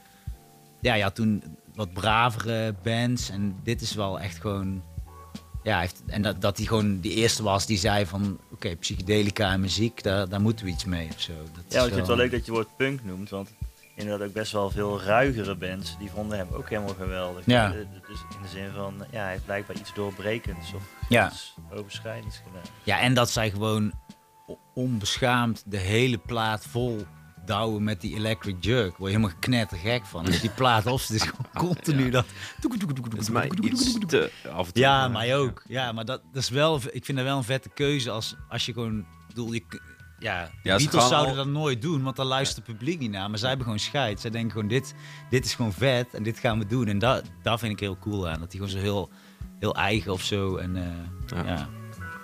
Ja, ja, toen wat bravere bands en dit is wel echt gewoon ja, heeft, en dat, dat hij gewoon de eerste was die zei van... Oké, psychedelica en muziek, daar, daar moeten we iets mee of zo. Dat Ja, is ik vind het wel leuk dat je het woord punk noemt, want inderdaad ook best wel veel ruigere bands, die vonden hem ook helemaal geweldig. Ja. Eh, Dus in de zin van, ja, hij heeft blijkbaar iets doorbrekends of Ja. iets overschrijdends gedaan. Ja, en dat zij gewoon onbeschaamd de hele plaat vol douwen met die electric jerk. Word je helemaal knettergek van. Dus die plaat op, is gewoon continu dat... Het is mij iets te af en toe. Ja, mij ook. Ja, maar dat, dat is wel, ik vind dat wel een vette keuze als, als je gewoon... Bedoel, je, ja, Ja, ze Beatles zouden al- dat nooit doen, want dan luistert het publiek niet naar. Maar zij hebben gewoon scheid. Zij denken gewoon, dit, dit is gewoon vet en dit gaan we doen. En dat, dat vind ik heel cool aan. Dat die gewoon zo heel, heel eigen of zo. En eh, Ja. ja.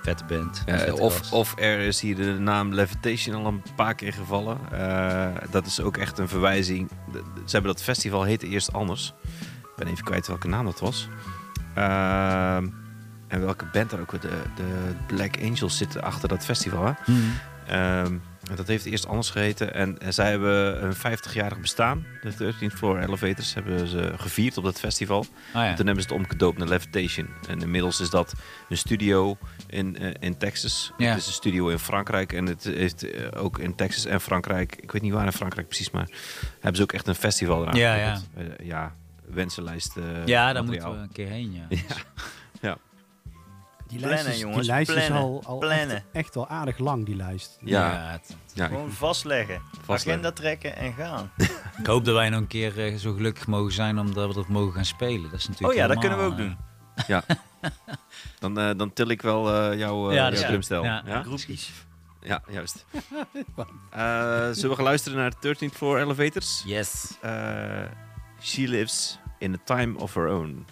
vette band. Ja, vette of, gast. of er is hier de naam Levitation al een paar keer gevallen. Eh, dat is ook echt een verwijzing. Ze hebben dat festival heette eerst anders. Ik ben even kwijt welke naam dat was. Ehm, en welke band er ook. De, de Black Angels zitten achter dat festival. Hè? Mhm. En dat heeft eerst anders geheten. En, en zij hebben een 50-jarig bestaan. De 13th Floor Elevators hebben ze gevierd op dat festival. Oh ja. Toen hebben ze het omgedoopt naar Levitation. En inmiddels is dat een studio in, eh, in Texas. Ja. Het is een studio in Frankrijk. En het heeft eh, ook in Texas en Frankrijk. Ik weet niet waar in Frankrijk precies, maar hebben ze ook echt een festival eraan Ja, gekoppeld. Eh, ja, wensenlijst. ja, daar materiaal. moeten we een keer heen, ja. Ja. Die Plannen, lijst is, jongens, die lijst is plannen, al, al plannen. Echt, echt wel aardig lang, die lijst. Ja. het- Ja, Gewoon vastleggen, Vastleggen. agenda trekken en gaan. ik hoop dat wij nog een keer eh, zo gelukkig mogen zijn omdat we dat mogen gaan spelen. Dat is natuurlijk Oh ja, dat kunnen we ook doen. ja. Dan, eh, dan til ik wel eh, jouw, eh Ja, drumstel. ja. Ja? Groepjes. Ja, juist. Eh, zullen we gaan luisteren naar de 13th Floor Elevators? eh, Yes. Uh, she lives in a time of her own.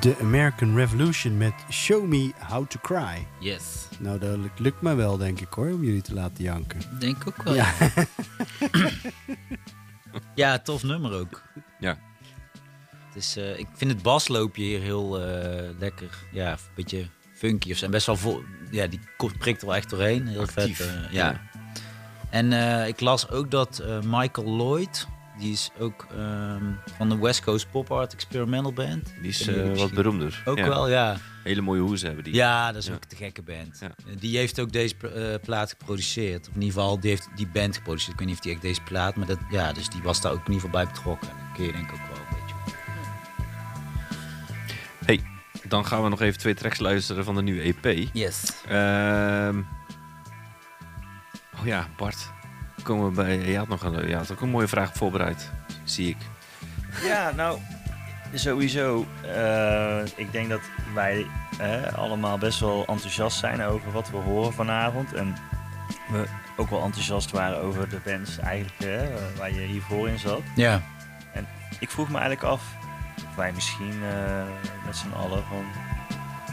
De American Revolution met Show Me How to Cry. Yes. Nou, dat lukt, mij wel, denk ik hoor, om jullie te laten janken. Denk ook wel. Ja. Ja, tof nummer ook. Ja. Het is, eh, ik vind het basloopje hier heel eh, lekker. Ja, een beetje funky of zo. En best wel vol. Ja, die prikt er wel echt doorheen. Heel Actief. vet. eh, ja. En eh, ik las ook dat eh, Michael Lloyd, die is ook ehm, van de West Coast Pop Art Experimental Band. Die is eh, wat beroemder. Ook Ja. wel, ja. Hele mooie hoezen hebben die. Ja, dat is Ja. ook de gekke band. Ja. Eh, Die heeft ook deze eh, plaat geproduceerd. Of in ieder geval, die heeft die band geproduceerd. Ik weet niet of die echt deze plaat, maar dat, ja, dus die was daar ook in ieder geval bij betrokken. En dat kun je denk ik ook wel een beetje. Hey, dan gaan we nog even twee tracks luisteren van de nieuwe EP. Yes. Ehm, oh ja, Bart. Komen we bij. Je had nog een, je had ook een mooie vraag voorbereid. Zie ik. Ja, nou, sowieso. eh, ik denk dat wij eh, allemaal best wel enthousiast zijn over wat we horen vanavond. En we ook wel enthousiast waren over de bands eigenlijk eh, waar je hiervoor in zat. Ja. Ik vroeg me eigenlijk af, of wij misschien eh, met z'n allen van...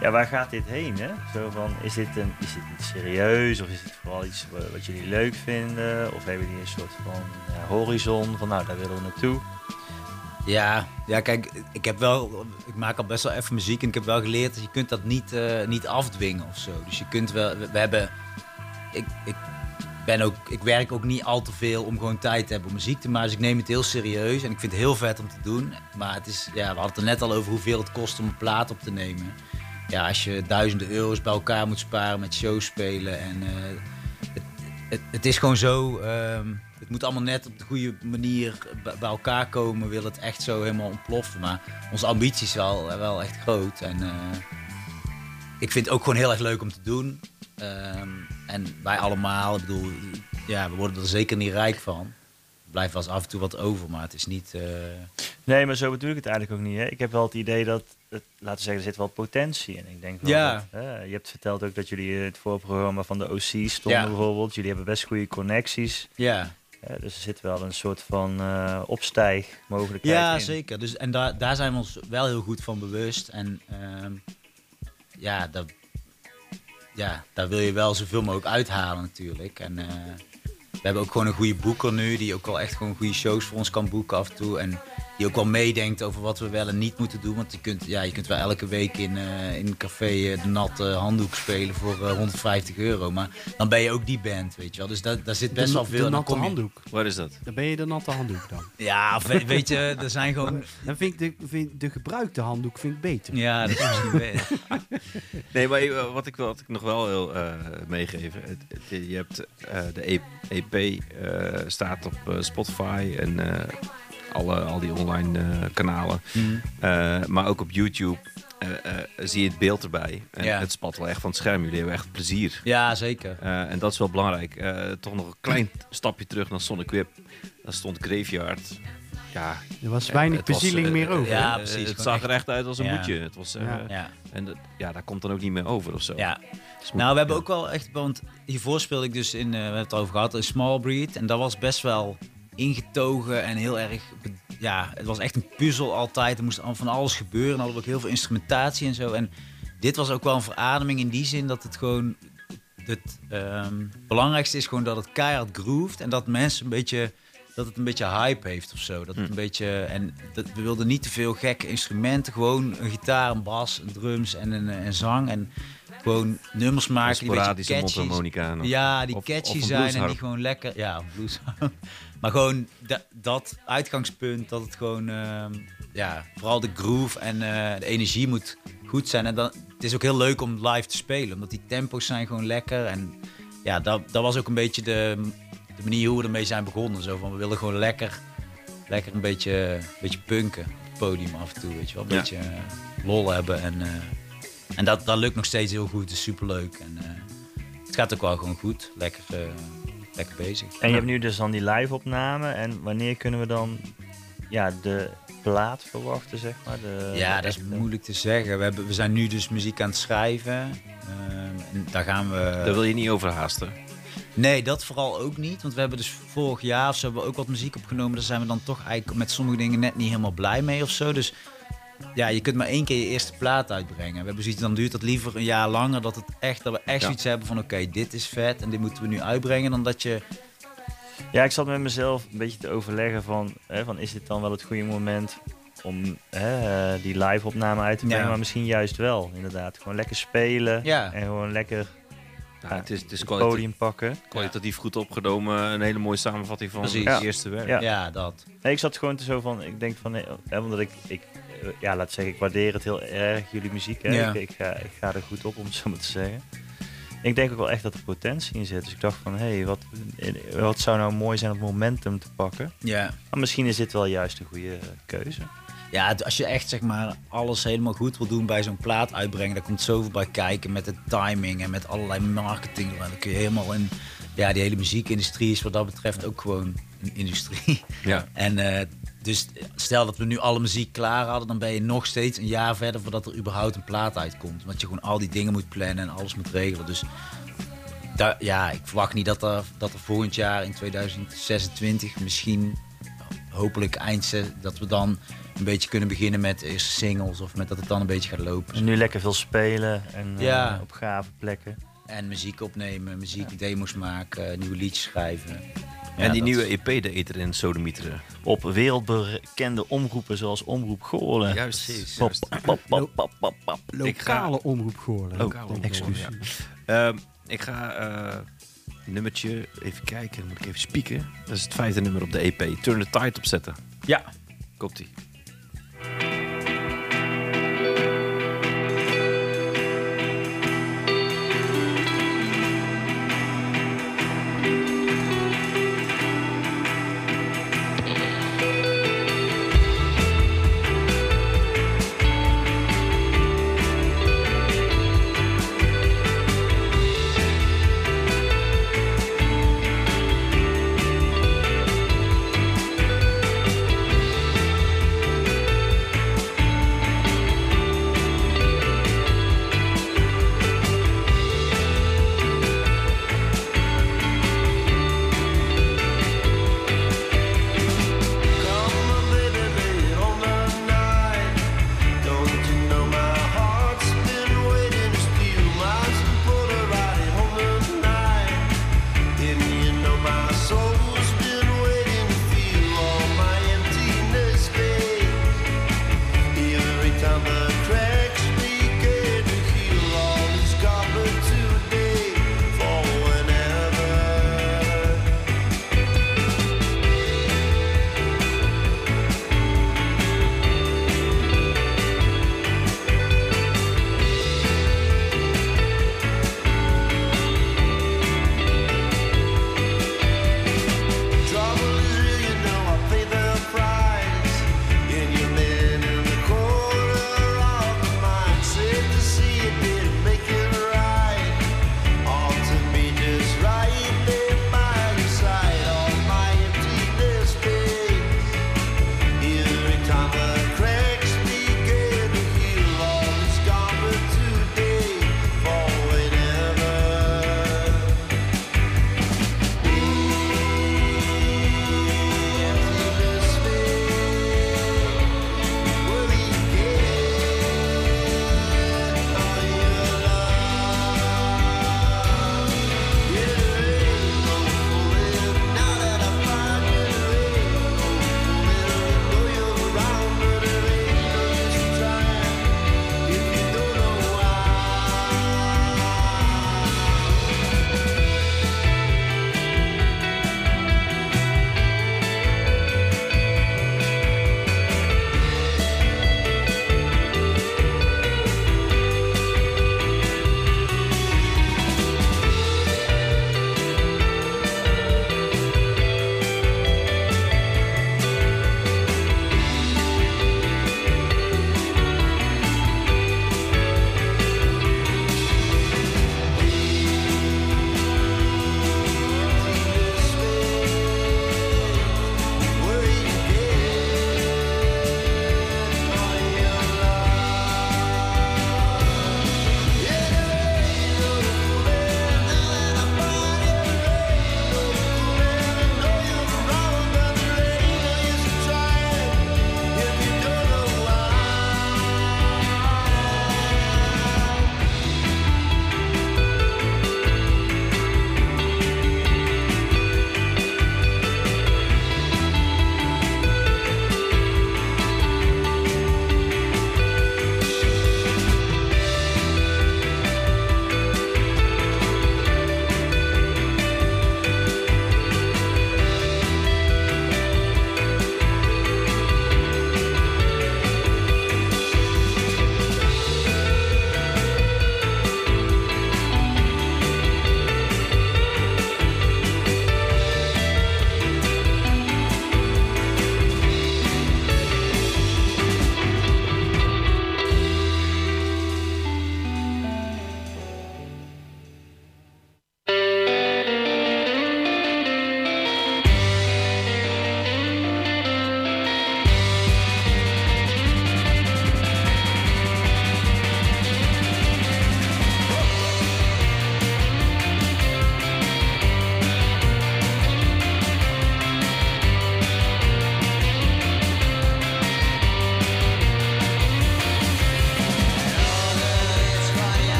Ja, waar gaat dit heen, hè? Zo van, is dit, een, is dit iets serieus of is dit vooral iets wa- wat jullie leuk vinden? Of hebben jullie een soort van ja, horizon van, nou, daar willen we naartoe? Ja, ja, kijk, ik heb wel, ik maak al best wel even muziek en ik heb wel geleerd dat je kunt dat niet, eh, niet afdwingen of zo. Dus je kunt wel, we, we hebben, ik, ik ben ook, ik werk ook niet al te veel om gewoon tijd te hebben om muziek te maken. Dus ik neem het heel serieus en ik vind het heel vet om te doen. Maar het is, ja, we hadden het er net al over hoeveel het kost om een plaat op te nemen. Ja, als je duizenden euro's bij elkaar moet sparen met shows spelen en eh, het, het, het is gewoon zo. ehm, het moet allemaal net op de goede manier bij elkaar komen. Wil het echt zo helemaal ontploffen. Maar onze ambitie is wel, wel echt groot. En eh, ik vind het ook gewoon heel erg leuk om te doen. Ehm, en wij allemaal, ik bedoel, ja, we worden er zeker niet rijk van. Blijft wel eens af en toe wat over, maar het is niet. eh, Nee, maar zo bedoel ik het eigenlijk ook niet. Hè? Ik heb wel het idee dat, het, laten we zeggen, er zit wel potentie in. Ik denk wel Ja. dat, hè, je hebt verteld ook dat jullie in het voorprogramma van de OC stonden Ja. bijvoorbeeld. Jullie hebben best goede connecties. ja, Ja, dus er zit wel een soort van eh opstijgmogelijkheid Ja, in. zeker. Dus, en daar, daar zijn we ons wel heel goed van bewust. En ehm, ja, daar, ja, daar wil je wel zoveel mogelijk uithalen natuurlijk. En eh, we hebben ook gewoon een goede boeker nu, die ook wel echt gewoon goede shows voor ons kan boeken af en toe. En die ook wel meedenkt over wat we wel en niet moeten doen. Want je kunt, ja, je kunt wel elke week in, eh, in een café eh, de natte handdoek spelen voor eh, 150 euro. Maar dan ben je ook die band, weet je wel. Dus daar, daar zit best de, wel veel. De en dan natte je- handdoek. Waar is dat? Dan ben je de natte handdoek dan. Ja, of weet je, er zijn gewoon... Dan vind ik de, vind de gebruikte handdoek vind ik beter. Ja, dat is misschien beter. Nee, maar eh, wat ik, wel- wat ik nog wel wil eh, meegeven. Je hebt eh, de E- EP eh, staat op eh, Spotify en eh, alle, al die online kanalen. Eh, maar ook op YouTube zie je het beeld erbij. En Ja. het spat wel echt van het scherm. Jullie hebben echt plezier. Ja, zeker. En dat is wel belangrijk. Toch nog een klein stapje terug naar Sonic Whip. Daar stond Graveyard. Ja, Er was weinig bezieling eh, meer over. ja, precies. Het zag er echt uit als een Ja. moedje. Het was, eh, Ja. Ja. En dat, ja, daar komt dan ook niet meer over of zo. Ja. Dus Nou, we hebben ook wel echt, want hiervoor speelde ik dus in, eh, we hebben het over gehad, een small breed. En dat was best wel ingetogen en heel erg, ja, het was echt een puzzel altijd. Er moest al van alles gebeuren. En hadden we ook heel veel instrumentatie en zo. En dit was ook wel een verademing in die zin dat het gewoon, het ehm, belangrijkste is gewoon dat het keihard groeft. En dat mensen een beetje, dat het een beetje hype heeft of zo. Dat het een beetje, en dat, we wilden niet te veel gekke instrumenten. Gewoon een gitaar, een bas, een drums en een, een zang. En gewoon nummers maken die een beetje catchy ja, die Of- catchy of zijn en die gewoon lekker. Ja, maar gewoon da- dat uitgangspunt, dat het gewoon, ehm, ja, vooral de groove en eh, de energie moet goed zijn. En dan, het is ook heel leuk om live te spelen, omdat die tempo's zijn gewoon lekker. En ja, dat, dat was ook een beetje de, de manier hoe we ermee zijn begonnen. Zo van, we willen gewoon lekker, lekker een beetje, een beetje punken op het podium af en toe. Weet je wel? Een Ja. beetje eh, lol hebben. En, eh, en dat, dat lukt nog steeds heel goed. Het is superleuk. En eh, het gaat ook wel gewoon goed. Lekker, eh, lekker bezig. En je hebt nu dus dan die live-opname. En wanneer kunnen we dan ja, de plaat verwachten, zeg maar? De, Ja, de dat is moeilijk te zeggen. We, hebben, we zijn nu dus muziek aan het schrijven. Ehm, en daar gaan we... Daar wil je niet over haasten. Nee, dat vooral ook niet. Want we hebben dus vorig jaar of zo hebben we ook wat muziek opgenomen. Daar zijn we dan toch eigenlijk met sommige dingen net niet helemaal blij mee of zo. Dus ja, je kunt maar één keer je eerste plaat uitbrengen. We hebben zoiets, dan duurt dat liever een jaar langer. Dat, het echt, dat we echt Ja. zoiets hebben van oké, dit is vet en dit moeten we nu uitbrengen. Dan dat je... Ja, ik zat met mezelf een beetje te overleggen van, hè, van is dit dan wel het goede moment om hè, die live-opname uit te brengen? Ja. Maar misschien juist wel, inderdaad. Gewoon lekker spelen Ja. en gewoon lekker Ja, het is, het is het podium pakken. kwalitatief goed opgenomen. Een hele mooie samenvatting van Precies. het Ja. eerste werk. Ja. Ja, dat. Nee, ik zat gewoon te zo van, ik denk van, nee, hè, omdat ik, ik eh, ja, laat zeggen, ik waardeer het heel erg, jullie muziek. Hè? Ja. Ik, ik, ga, ik ga er goed op, om het zo maar te zeggen. Ik denk ook wel echt dat er potentie in zit. Dus ik dacht van, hé, hey, wat, wat zou nou mooi zijn om momentum te pakken? Ja. Maar misschien is dit wel juist een goede eh, keuze. Ja, als je echt zeg maar alles helemaal goed wil doen bij zo'n plaat uitbrengen, daar komt zoveel bij kijken met de timing en met allerlei marketing. Dan kun je helemaal in. Ja, die hele muziekindustrie is wat dat betreft ook gewoon een industrie. Ja. En eh, dus stel dat we nu alle muziek klaar hadden, dan ben je nog steeds een jaar verder voordat er überhaupt een plaat uitkomt. Want je gewoon al die dingen moet plannen en alles moet regelen. Dus daar, ja, ik verwacht niet dat er, dat er volgend jaar in 2026 misschien hopelijk eind dat we dan een beetje kunnen beginnen met eerste singles of met dat het dan een beetje gaat lopen. Dus nu lekker veel spelen en eh, Ja. op gave plekken. En muziek opnemen, muziek demos maken, nieuwe liedjes schrijven. En Ja, die nieuwe EP, de Eter en Sodemieteren. Op wereldbekende omroepen zoals Omroep Goorlen. Juist, precies. Pop, pop, pop, pop. Lokale omroep Goorlen. Lokale omroep Excuus. Goorlen, Ehm, ik ga eh, een nummertje even kijken. Dan moet ik even spieken. Dat is het vijfde nummer op de EP. Turn the Tide opzetten. Ja. Komt-ie.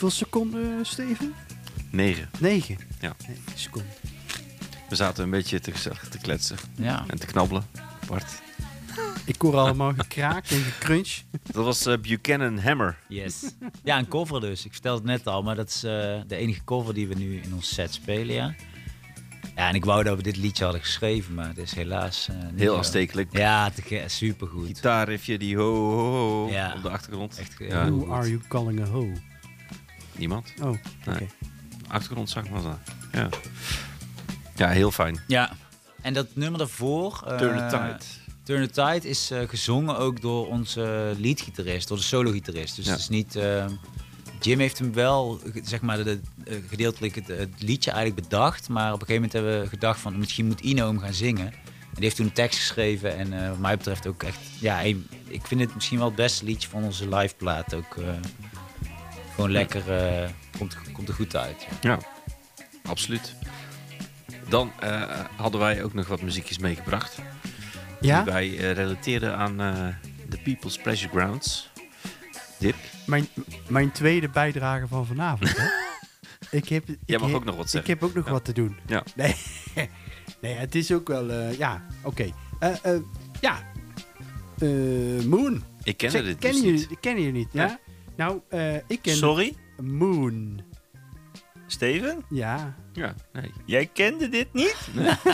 Hoeveel seconden, Steven? 9. 9. Ja. seconden. We zaten een beetje te, gezellig te kletsen Ja. en te knabbelen. Bart. Ik hoor allemaal gekraakt en gecrunch. Dat was eh, Buchanan Hammer. Yes. Ja, een cover dus. Ik vertelde het net al, maar dat is eh, de enige cover die we nu in ons set spelen, ja. Ja, en ik wou dat we dit liedje hadden geschreven, maar het is helaas eh, niet Heel zo. aanstekelijk. Ja, te supergoed. Gitaarriffje, die ho, ho, ho Ja. op de achtergrond. Echt, ja, Who are you calling a hoe? Niemand. Oh, oké. Nee. Achtergrondzang was dat. Ja. ja, heel fijn. Ja. En dat nummer daarvoor... eh, Turn the Tide. Turn the Tide is eh, gezongen ook door onze leadgitarist, door de solo-gitarist. Dus Ja. het is niet... eh, Jim heeft hem wel, zeg maar, de, de- eh, gedeeltelijk het, het liedje eigenlijk bedacht. Maar op een gegeven moment hebben we gedacht van, misschien moet Ino hem gaan zingen. En die heeft toen een tekst geschreven en eh, wat mij betreft ook echt... Ja, ik vind het misschien wel het beste liedje van onze liveplaat. Ook eh, gewoon lekker, eh, komt, komt er goed uit. Ja, absoluut. Dan eh, hadden wij ook nog wat muziekjes meegebracht. Ja, Die wij eh, relateerden aan eh The People's Pleasure Grounds. Dip, mijn, mijn tweede bijdrage van vanavond. Hè? ik heb, ik jij mag heb- ook nog wat Ik zeggen. heb ook nog Ja. wat te doen. Ja. Nee, nee het is ook wel... eh, ja, oké. Eh, eh, ja. Eh, Moon. Ik dit kennen dus jullie, niet. kennen jullie niet, ja? Nou, eh, ik ken Sorry, Moon. Steven? Ja. Ja, nee. Jij kende dit niet?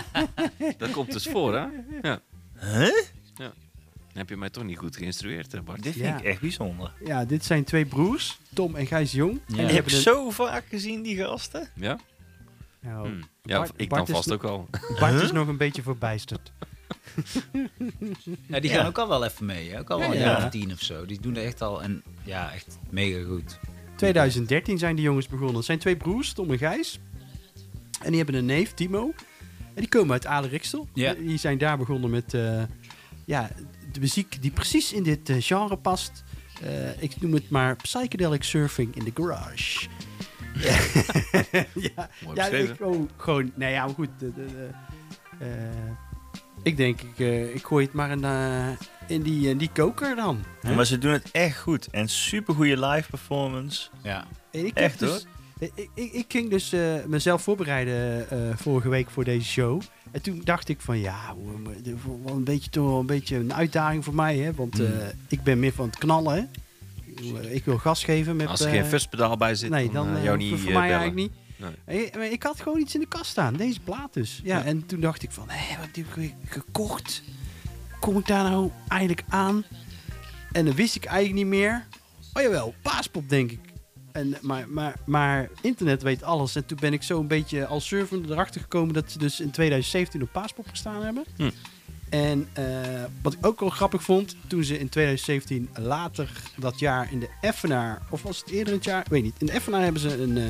Dat komt dus voor, hè? Ja. Huh? Dan heb je mij toch niet goed geïnstrueerd, hè, Bart? Dit vind Ja. ik echt bijzonder. ja, dit zijn twee broers, Tom en Gijs Jong. En Ja. die Je hebt hebben een- zo vaak gezien, die gasten. Ja? Nou, Hm. Ja, Bart- ik Bart dan vast ook al. Bart is nog een beetje verbijsterd. Ja, die gaan ook al wel even mee. Hè? Ook al wel een ja. jaar of tien of zo. Die doen er echt al en ja, echt mega goed. 2013 zijn die jongens begonnen. Het zijn twee broers, Tom en Gijs. En die hebben een neef, Timo. En die komen uit Adelriksel. Ja. Die zijn daar begonnen met eh, ja, de muziek die precies in dit eh, genre past. Eh, ik noem het maar psychedelic surfing in the garage. ja, ja, ja ik, oh, gewoon, nou ja, maar goed. de- de- de, eh, ik denk, ik, eh, ik gooi het maar in, eh, in, die, in die koker dan. Maar ze doen het echt goed. En super goede live performance. Ja. En ik Echt, dus, Ik, ik, ik ging dus eh, mezelf voorbereiden eh, vorige week voor deze show. En toen dacht ik van ja, wel een beetje, toch een beetje een uitdaging voor mij. Hè? Want eh, ik ben meer van het knallen. Hè? Ik wil gas geven met... Als er eh, geen firstpedaal bij zit, Nee, dan, dan eh, eh, jou voor, niet voor eh, mij bellen. eigenlijk niet. Ik had gewoon iets in de kast staan, deze plaat dus. Ja, Ja. En toen dacht ik van, hé, wat heb ik gekocht? Kom ik daar nou eigenlijk aan? En dan wist ik eigenlijk niet meer. Oh jawel, paaspop denk ik. En, maar, maar, maar internet weet alles. En toen ben ik zo een beetje als surfer erachter gekomen dat ze dus in 2017 op paaspop gestaan hebben. Hm. En eh, wat ik ook wel grappig vond, toen ze in 2017 later dat jaar in de Effenaar, of was het eerder het jaar? Ik weet niet. In de Effenaar hebben ze een eh,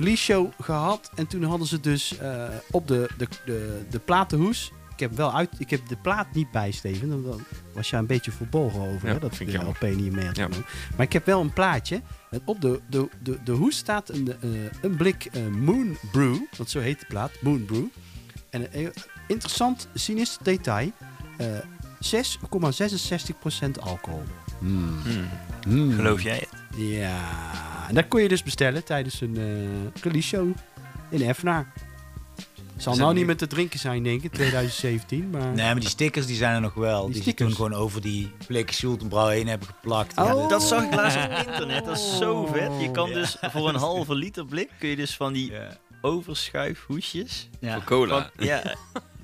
release show gehad. En toen hadden ze dus eh, op de, de, de, de platenhoes. Ik heb, wel uit, ik heb de plaat niet bij, Steven. Dan- Dan was je een beetje verbolgen over. Ja, hè, dat vind ik ik de. LP niet mee had Ja. genomen. Maar ik heb wel een plaatje. En op de, de, de, de hoes staat een, eh, een blik eh, Moon Brew. Want zo heet de plaat, Moon Brew. En een interessant cynisch detail. eh 6,66% alcohol. Hmm. Hmm. Geloof jij het? Ja, en dat kon je dus bestellen tijdens een eh release show in Effenaar. Zal nou niet met te drinken zijn, denk ik, 2017. Maar... Nee, maar die stickers die zijn er nog wel. Die Die, ze toen gewoon over die blik Schultenbrouw heen hebben geplakt. Oh. Ja, Dat zag ik laatst op internet. Dat is zo vet. Je kan Ja. dus voor een halve liter blik kun je dus van die Ja. overschuifhoesjes. Ja. Voor cola. Van, ja,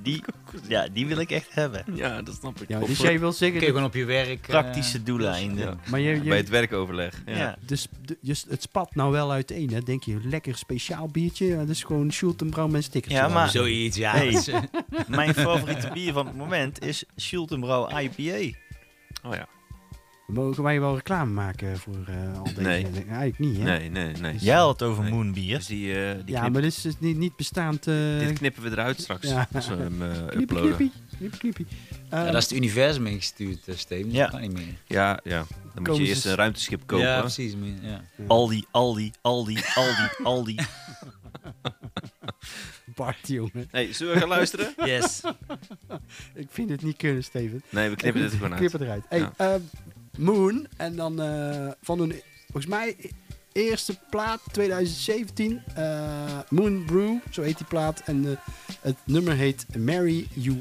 die, ja, die wil ik echt hebben. Ja, dat snap ik. Ja, dus jij wil zeggen, Kun je dat- gewoon op je werk... eh, Praktische doeleinden. Ja. maar je, je, Bij het werkoverleg. Ja. Ja. dus, je- het spat nou wel uiteen, hè? Denk je, lekker speciaal biertje? Ja, dat is gewoon Schultenbrouw met stickers. Ja, maar- Zoiets, ja. Hey. Dat is, Mijn favoriete bier van het moment is Schultenbrouw IPA. Oh ja. Mogen wij wel reclame maken voor eh, al deze... Nee. Eigenlijk niet, hè? Nee, nee, nee. Jij had het over Nee. moonbier. Dus die, eh, die Ja, knip- maar dit is dus niet, niet bestaand... eh dit knippen we eruit straks. Ja. Als we hem eh, knippie, uploaden. knippie, knippie, knippie. ja, Ehm, dat is het universum ingestuurd, uh, Steven. Dus Ja. dat kan niet meer. Ja, ja. Dan moet Komen je eerst een ruimteschip kopen. Ja, precies. Ja. Aldi, Aldi, Aldi, Aldi, Aldi. Bart, jongen. Hey, zullen we gaan luisteren? Yes. Ik vind het niet kunnen, Steven. Nee, we knippen dit gewoon uit. Knip het eruit. Hey, Ja. ehm, Moon. En dan eh, van hun... Volgens mij eerste plaat, 2017. eh, Moon Brew, zo heet die plaat. En eh, het nummer heet Mary You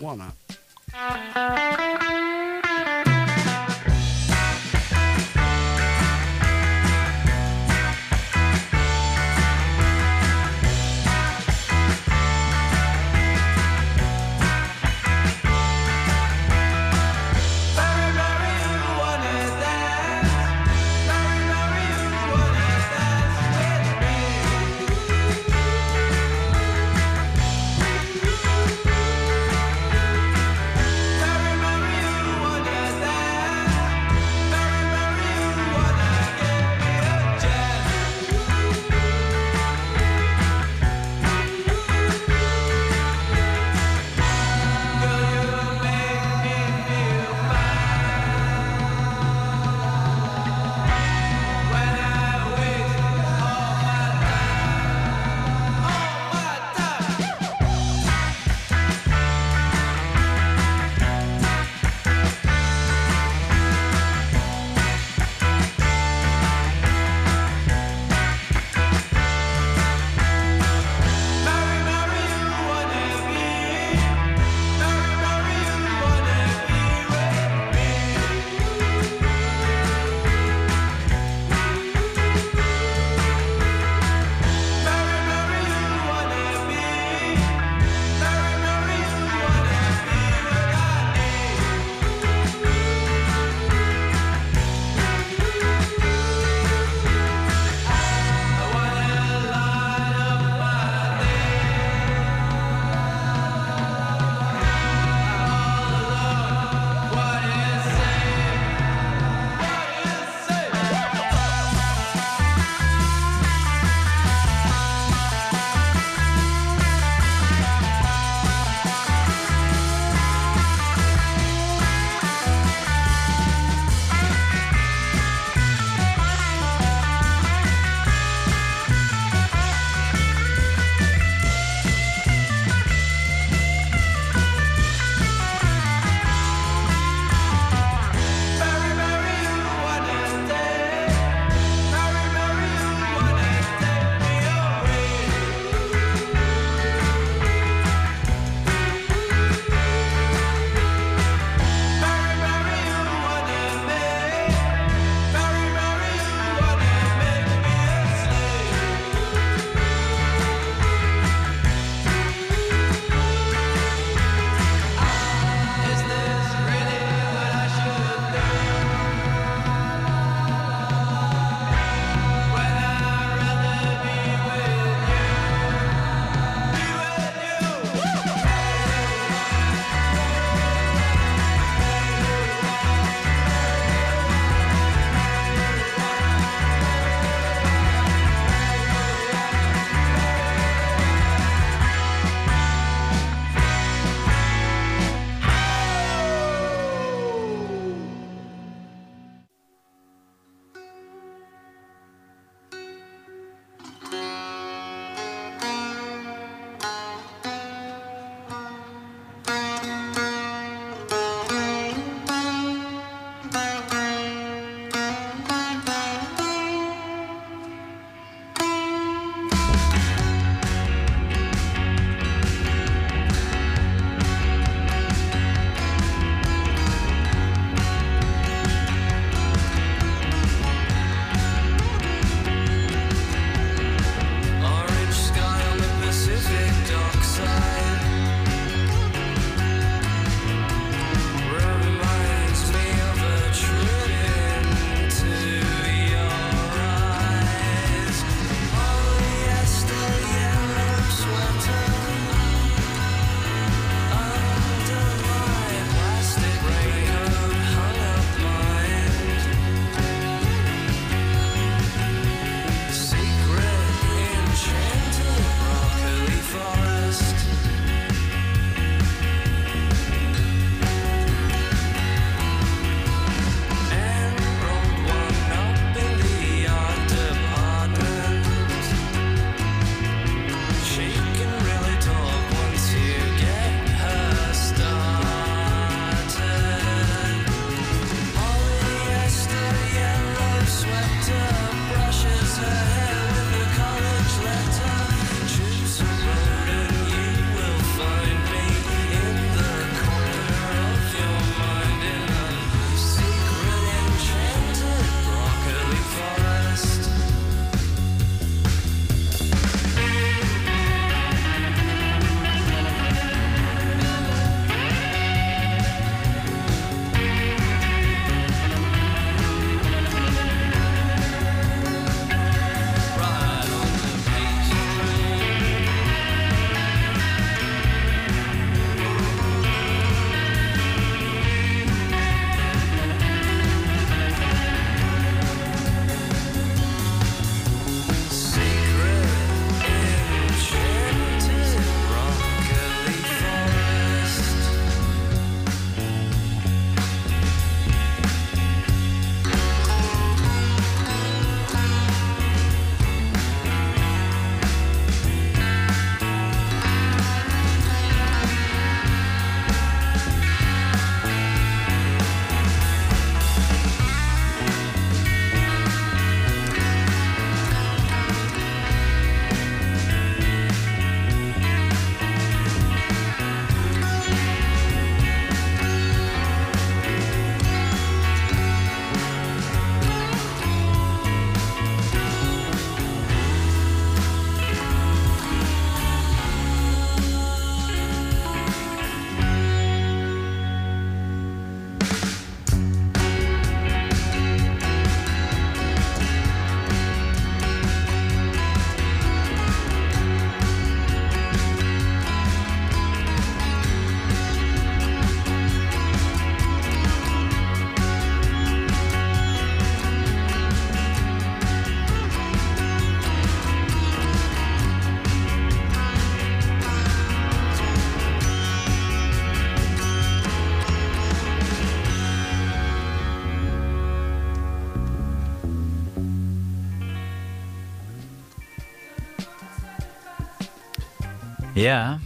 Ja,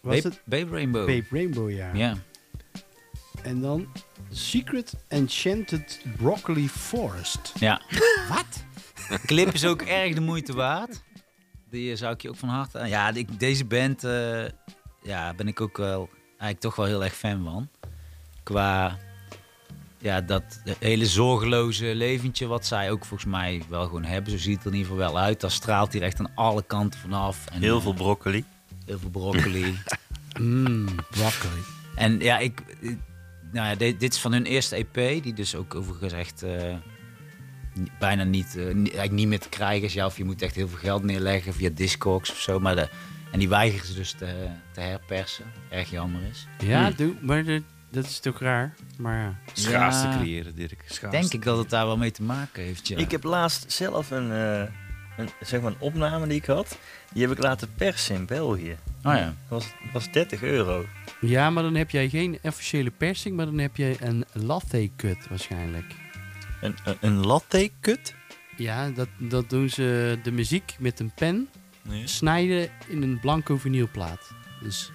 Was Babe, het Babe Rainbow. Babe Rainbow, ja. Ja. En dan Secret Enchanted Broccoli Forest. ja. Wat? De clip is ook erg de moeite waard. Die eh, zou ik je ook van harte aan. Ja, ik- deze band eh, ja, ben ik ook wel eigenlijk toch wel heel erg fan van. Qua ja, dat hele zorgeloze leventje wat zij ook volgens mij wel gewoon hebben. Zo ziet het er in ieder geval wel uit. Dat straalt hier echt aan alle kanten vanaf. En, Heel eh, veel broccoli. Heel veel broccoli. Mmm, broccoli. En ja, ik, ik- nou ja, dit, dit is van hun eerste EP, die dus ook overigens echt eh, bijna niet, eh, eigenlijk niet meer te krijgen is. Ja, of je moet echt heel veel geld neerleggen via Discogs of zo. Maar de, en die weigeren ze dus te, te herpersen. Erg jammer is. Ja, Hmm. doe, maar de- dat is toch raar. Maar ja. Schaarste Ja. creëren, Dirk. Schaarste. Denk ik dat het daar wel mee te maken heeft, ja. Ik heb laatst zelf een, eh, een, zeg maar een opname die ik had. Die heb ik laten persen in België. Oh ja. Dat was, was 30 euro. ja, maar dan heb jij geen officiële persing, maar dan heb je een latte cut waarschijnlijk. Een, een, een latte cut. Ja, dat, dat doen ze de muziek met een pen snijden in een blanco vinylplaat. Dus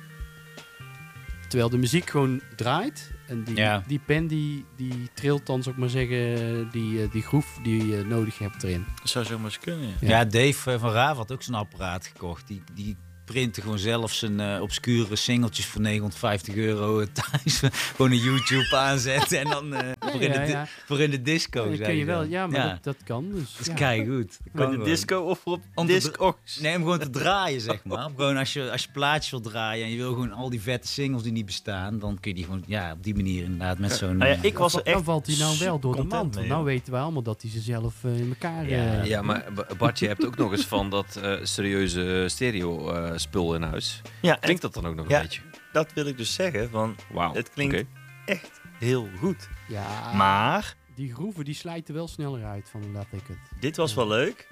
terwijl de muziek gewoon draait en die, Ja. die pen die, die trilt dan, zou ik maar zeggen, die, eh, die groef die je nodig hebt erin. Dat zou zomaar eens kunnen. ja. Dave eh, van Raaf had ook zo'n apparaat gekocht. Die, die printte gewoon zelf zijn eh, obscure singeltjes voor 950 euro eh, thuis. gewoon een YouTube aanzetten en dan eh, voor, in ja, de, ja. voor in de disco. dat kun je wel, dan. ja, maar Dat, dat kan dus. Dat is Met de disco of op Om Discogs. Nee, om gewoon te draaien, zeg maar. Gewoon als je, als je plaatjes wil draaien en je wil gewoon al die vette singles die niet bestaan, dan kun je die gewoon ja, op die manier inderdaad met zo'n... Nou ja, eh, ik was er Dan echt valt hij nou wel door de mand. Want nou weten we allemaal dat hij ze zelf eh, in elkaar... Ja, eh, Ja, maar Bart, je hebt ook nog eens van dat eh, serieuze stereo eh, spul in huis. Ja, Klinkt dat dan ook nog Ja. een beetje? dat wil ik dus zeggen. Van, Wauw. het klinkt echt heel goed. ja, Maar die groeven die slijten wel sneller uit van een latte cut. dit was wel leuk.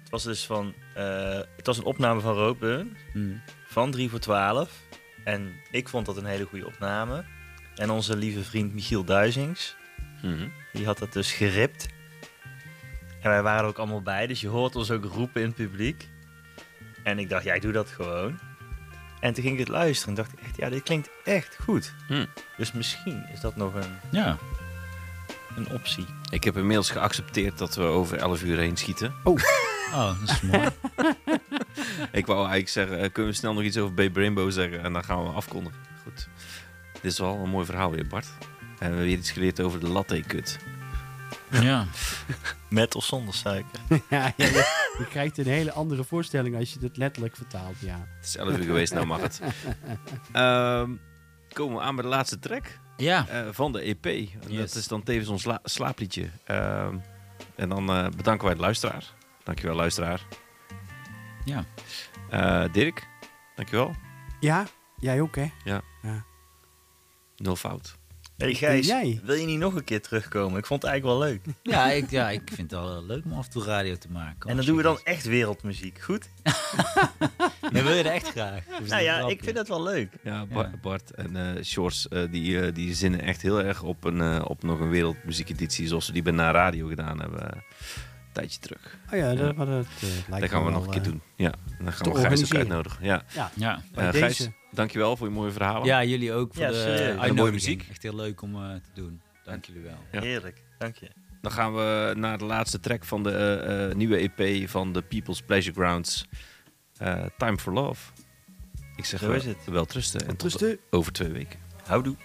Het was dus van... eh, het was een opname van Roadburn. hmm. Van 3 voor 12. En ik vond dat een hele goede opname. En onze lieve vriend Michiel Duizings. Mhm. Die had dat dus geript. En wij waren er ook allemaal bij. Dus je hoort ons ook roepen in het publiek. En ik dacht, ja, ik doe dat gewoon. En toen ging ik het luisteren en dacht ik echt, ja, dit klinkt echt goed. Hm. Dus misschien is dat nog een, Ja. een optie. Ik heb inmiddels geaccepteerd dat we over 11 uur heen schieten. Oh, dat is mooi. Ik wou eigenlijk zeggen, eh, kunnen we snel nog iets over Babe Rainbow zeggen en dan gaan we afkondigen. Goed. Dit is wel een mooi verhaal weer, Bart. En we hebben weer iets geleerd over de latte kut. Ja. Met of zonder suiker. ja, ja, je, je krijgt een hele andere voorstelling als je het letterlijk vertaalt, ja. Het is 11 uur geweest, nou mag het. Ehm, komen we aan bij de laatste track Ja. eh, van de EP. Yes. Dat is dan tevens ons la- slaapliedje. Ehm, en dan eh, bedanken wij de luisteraar. Dankjewel, luisteraar. Ja. Eh, Dirk, dankjewel. Ja, jij ook, hè? Nul fout. Hey Gijs, jij? wil je niet nog een keer terugkomen? Ik vond het eigenlijk wel leuk. Ja, ik, ja, ik vind het wel leuk om af en toe radio te maken. En dan doen we dan echt wereldmuziek, goed? Ja, wil je dat echt graag? Is Nou ja, ik vind dat wel leuk. Ja, Bart, Ja. Bart en eh Shores, eh, die, eh, die zinnen echt heel erg op, een, eh, op nog een wereldmuziekeditie zoals we die bij Na Radio gedaan hebben. eh, Een tijdje terug. Oh ja, Ja. dat, maar dat eh, lijkt Dat gaan we nog een keer eh, doen. Ja, dan gaan we Gijs ook uitnodigen. Ja. Ja, Ja. bij Eh, deze. Dankjewel voor je mooie verhalen. ja, jullie ook voor Ja, de mooie muziek. Echt heel leuk om eh, te doen. Dank jullie wel. Ja. Heerlijk, dank je. Dan gaan we naar de laatste track van de eh, eh, nieuwe EP van de People's Pleasure Grounds. Eh, Time for Love. Ik zeg Zo wel, is het. wel trusten en tot Trusten. over twee weken. Houdoe.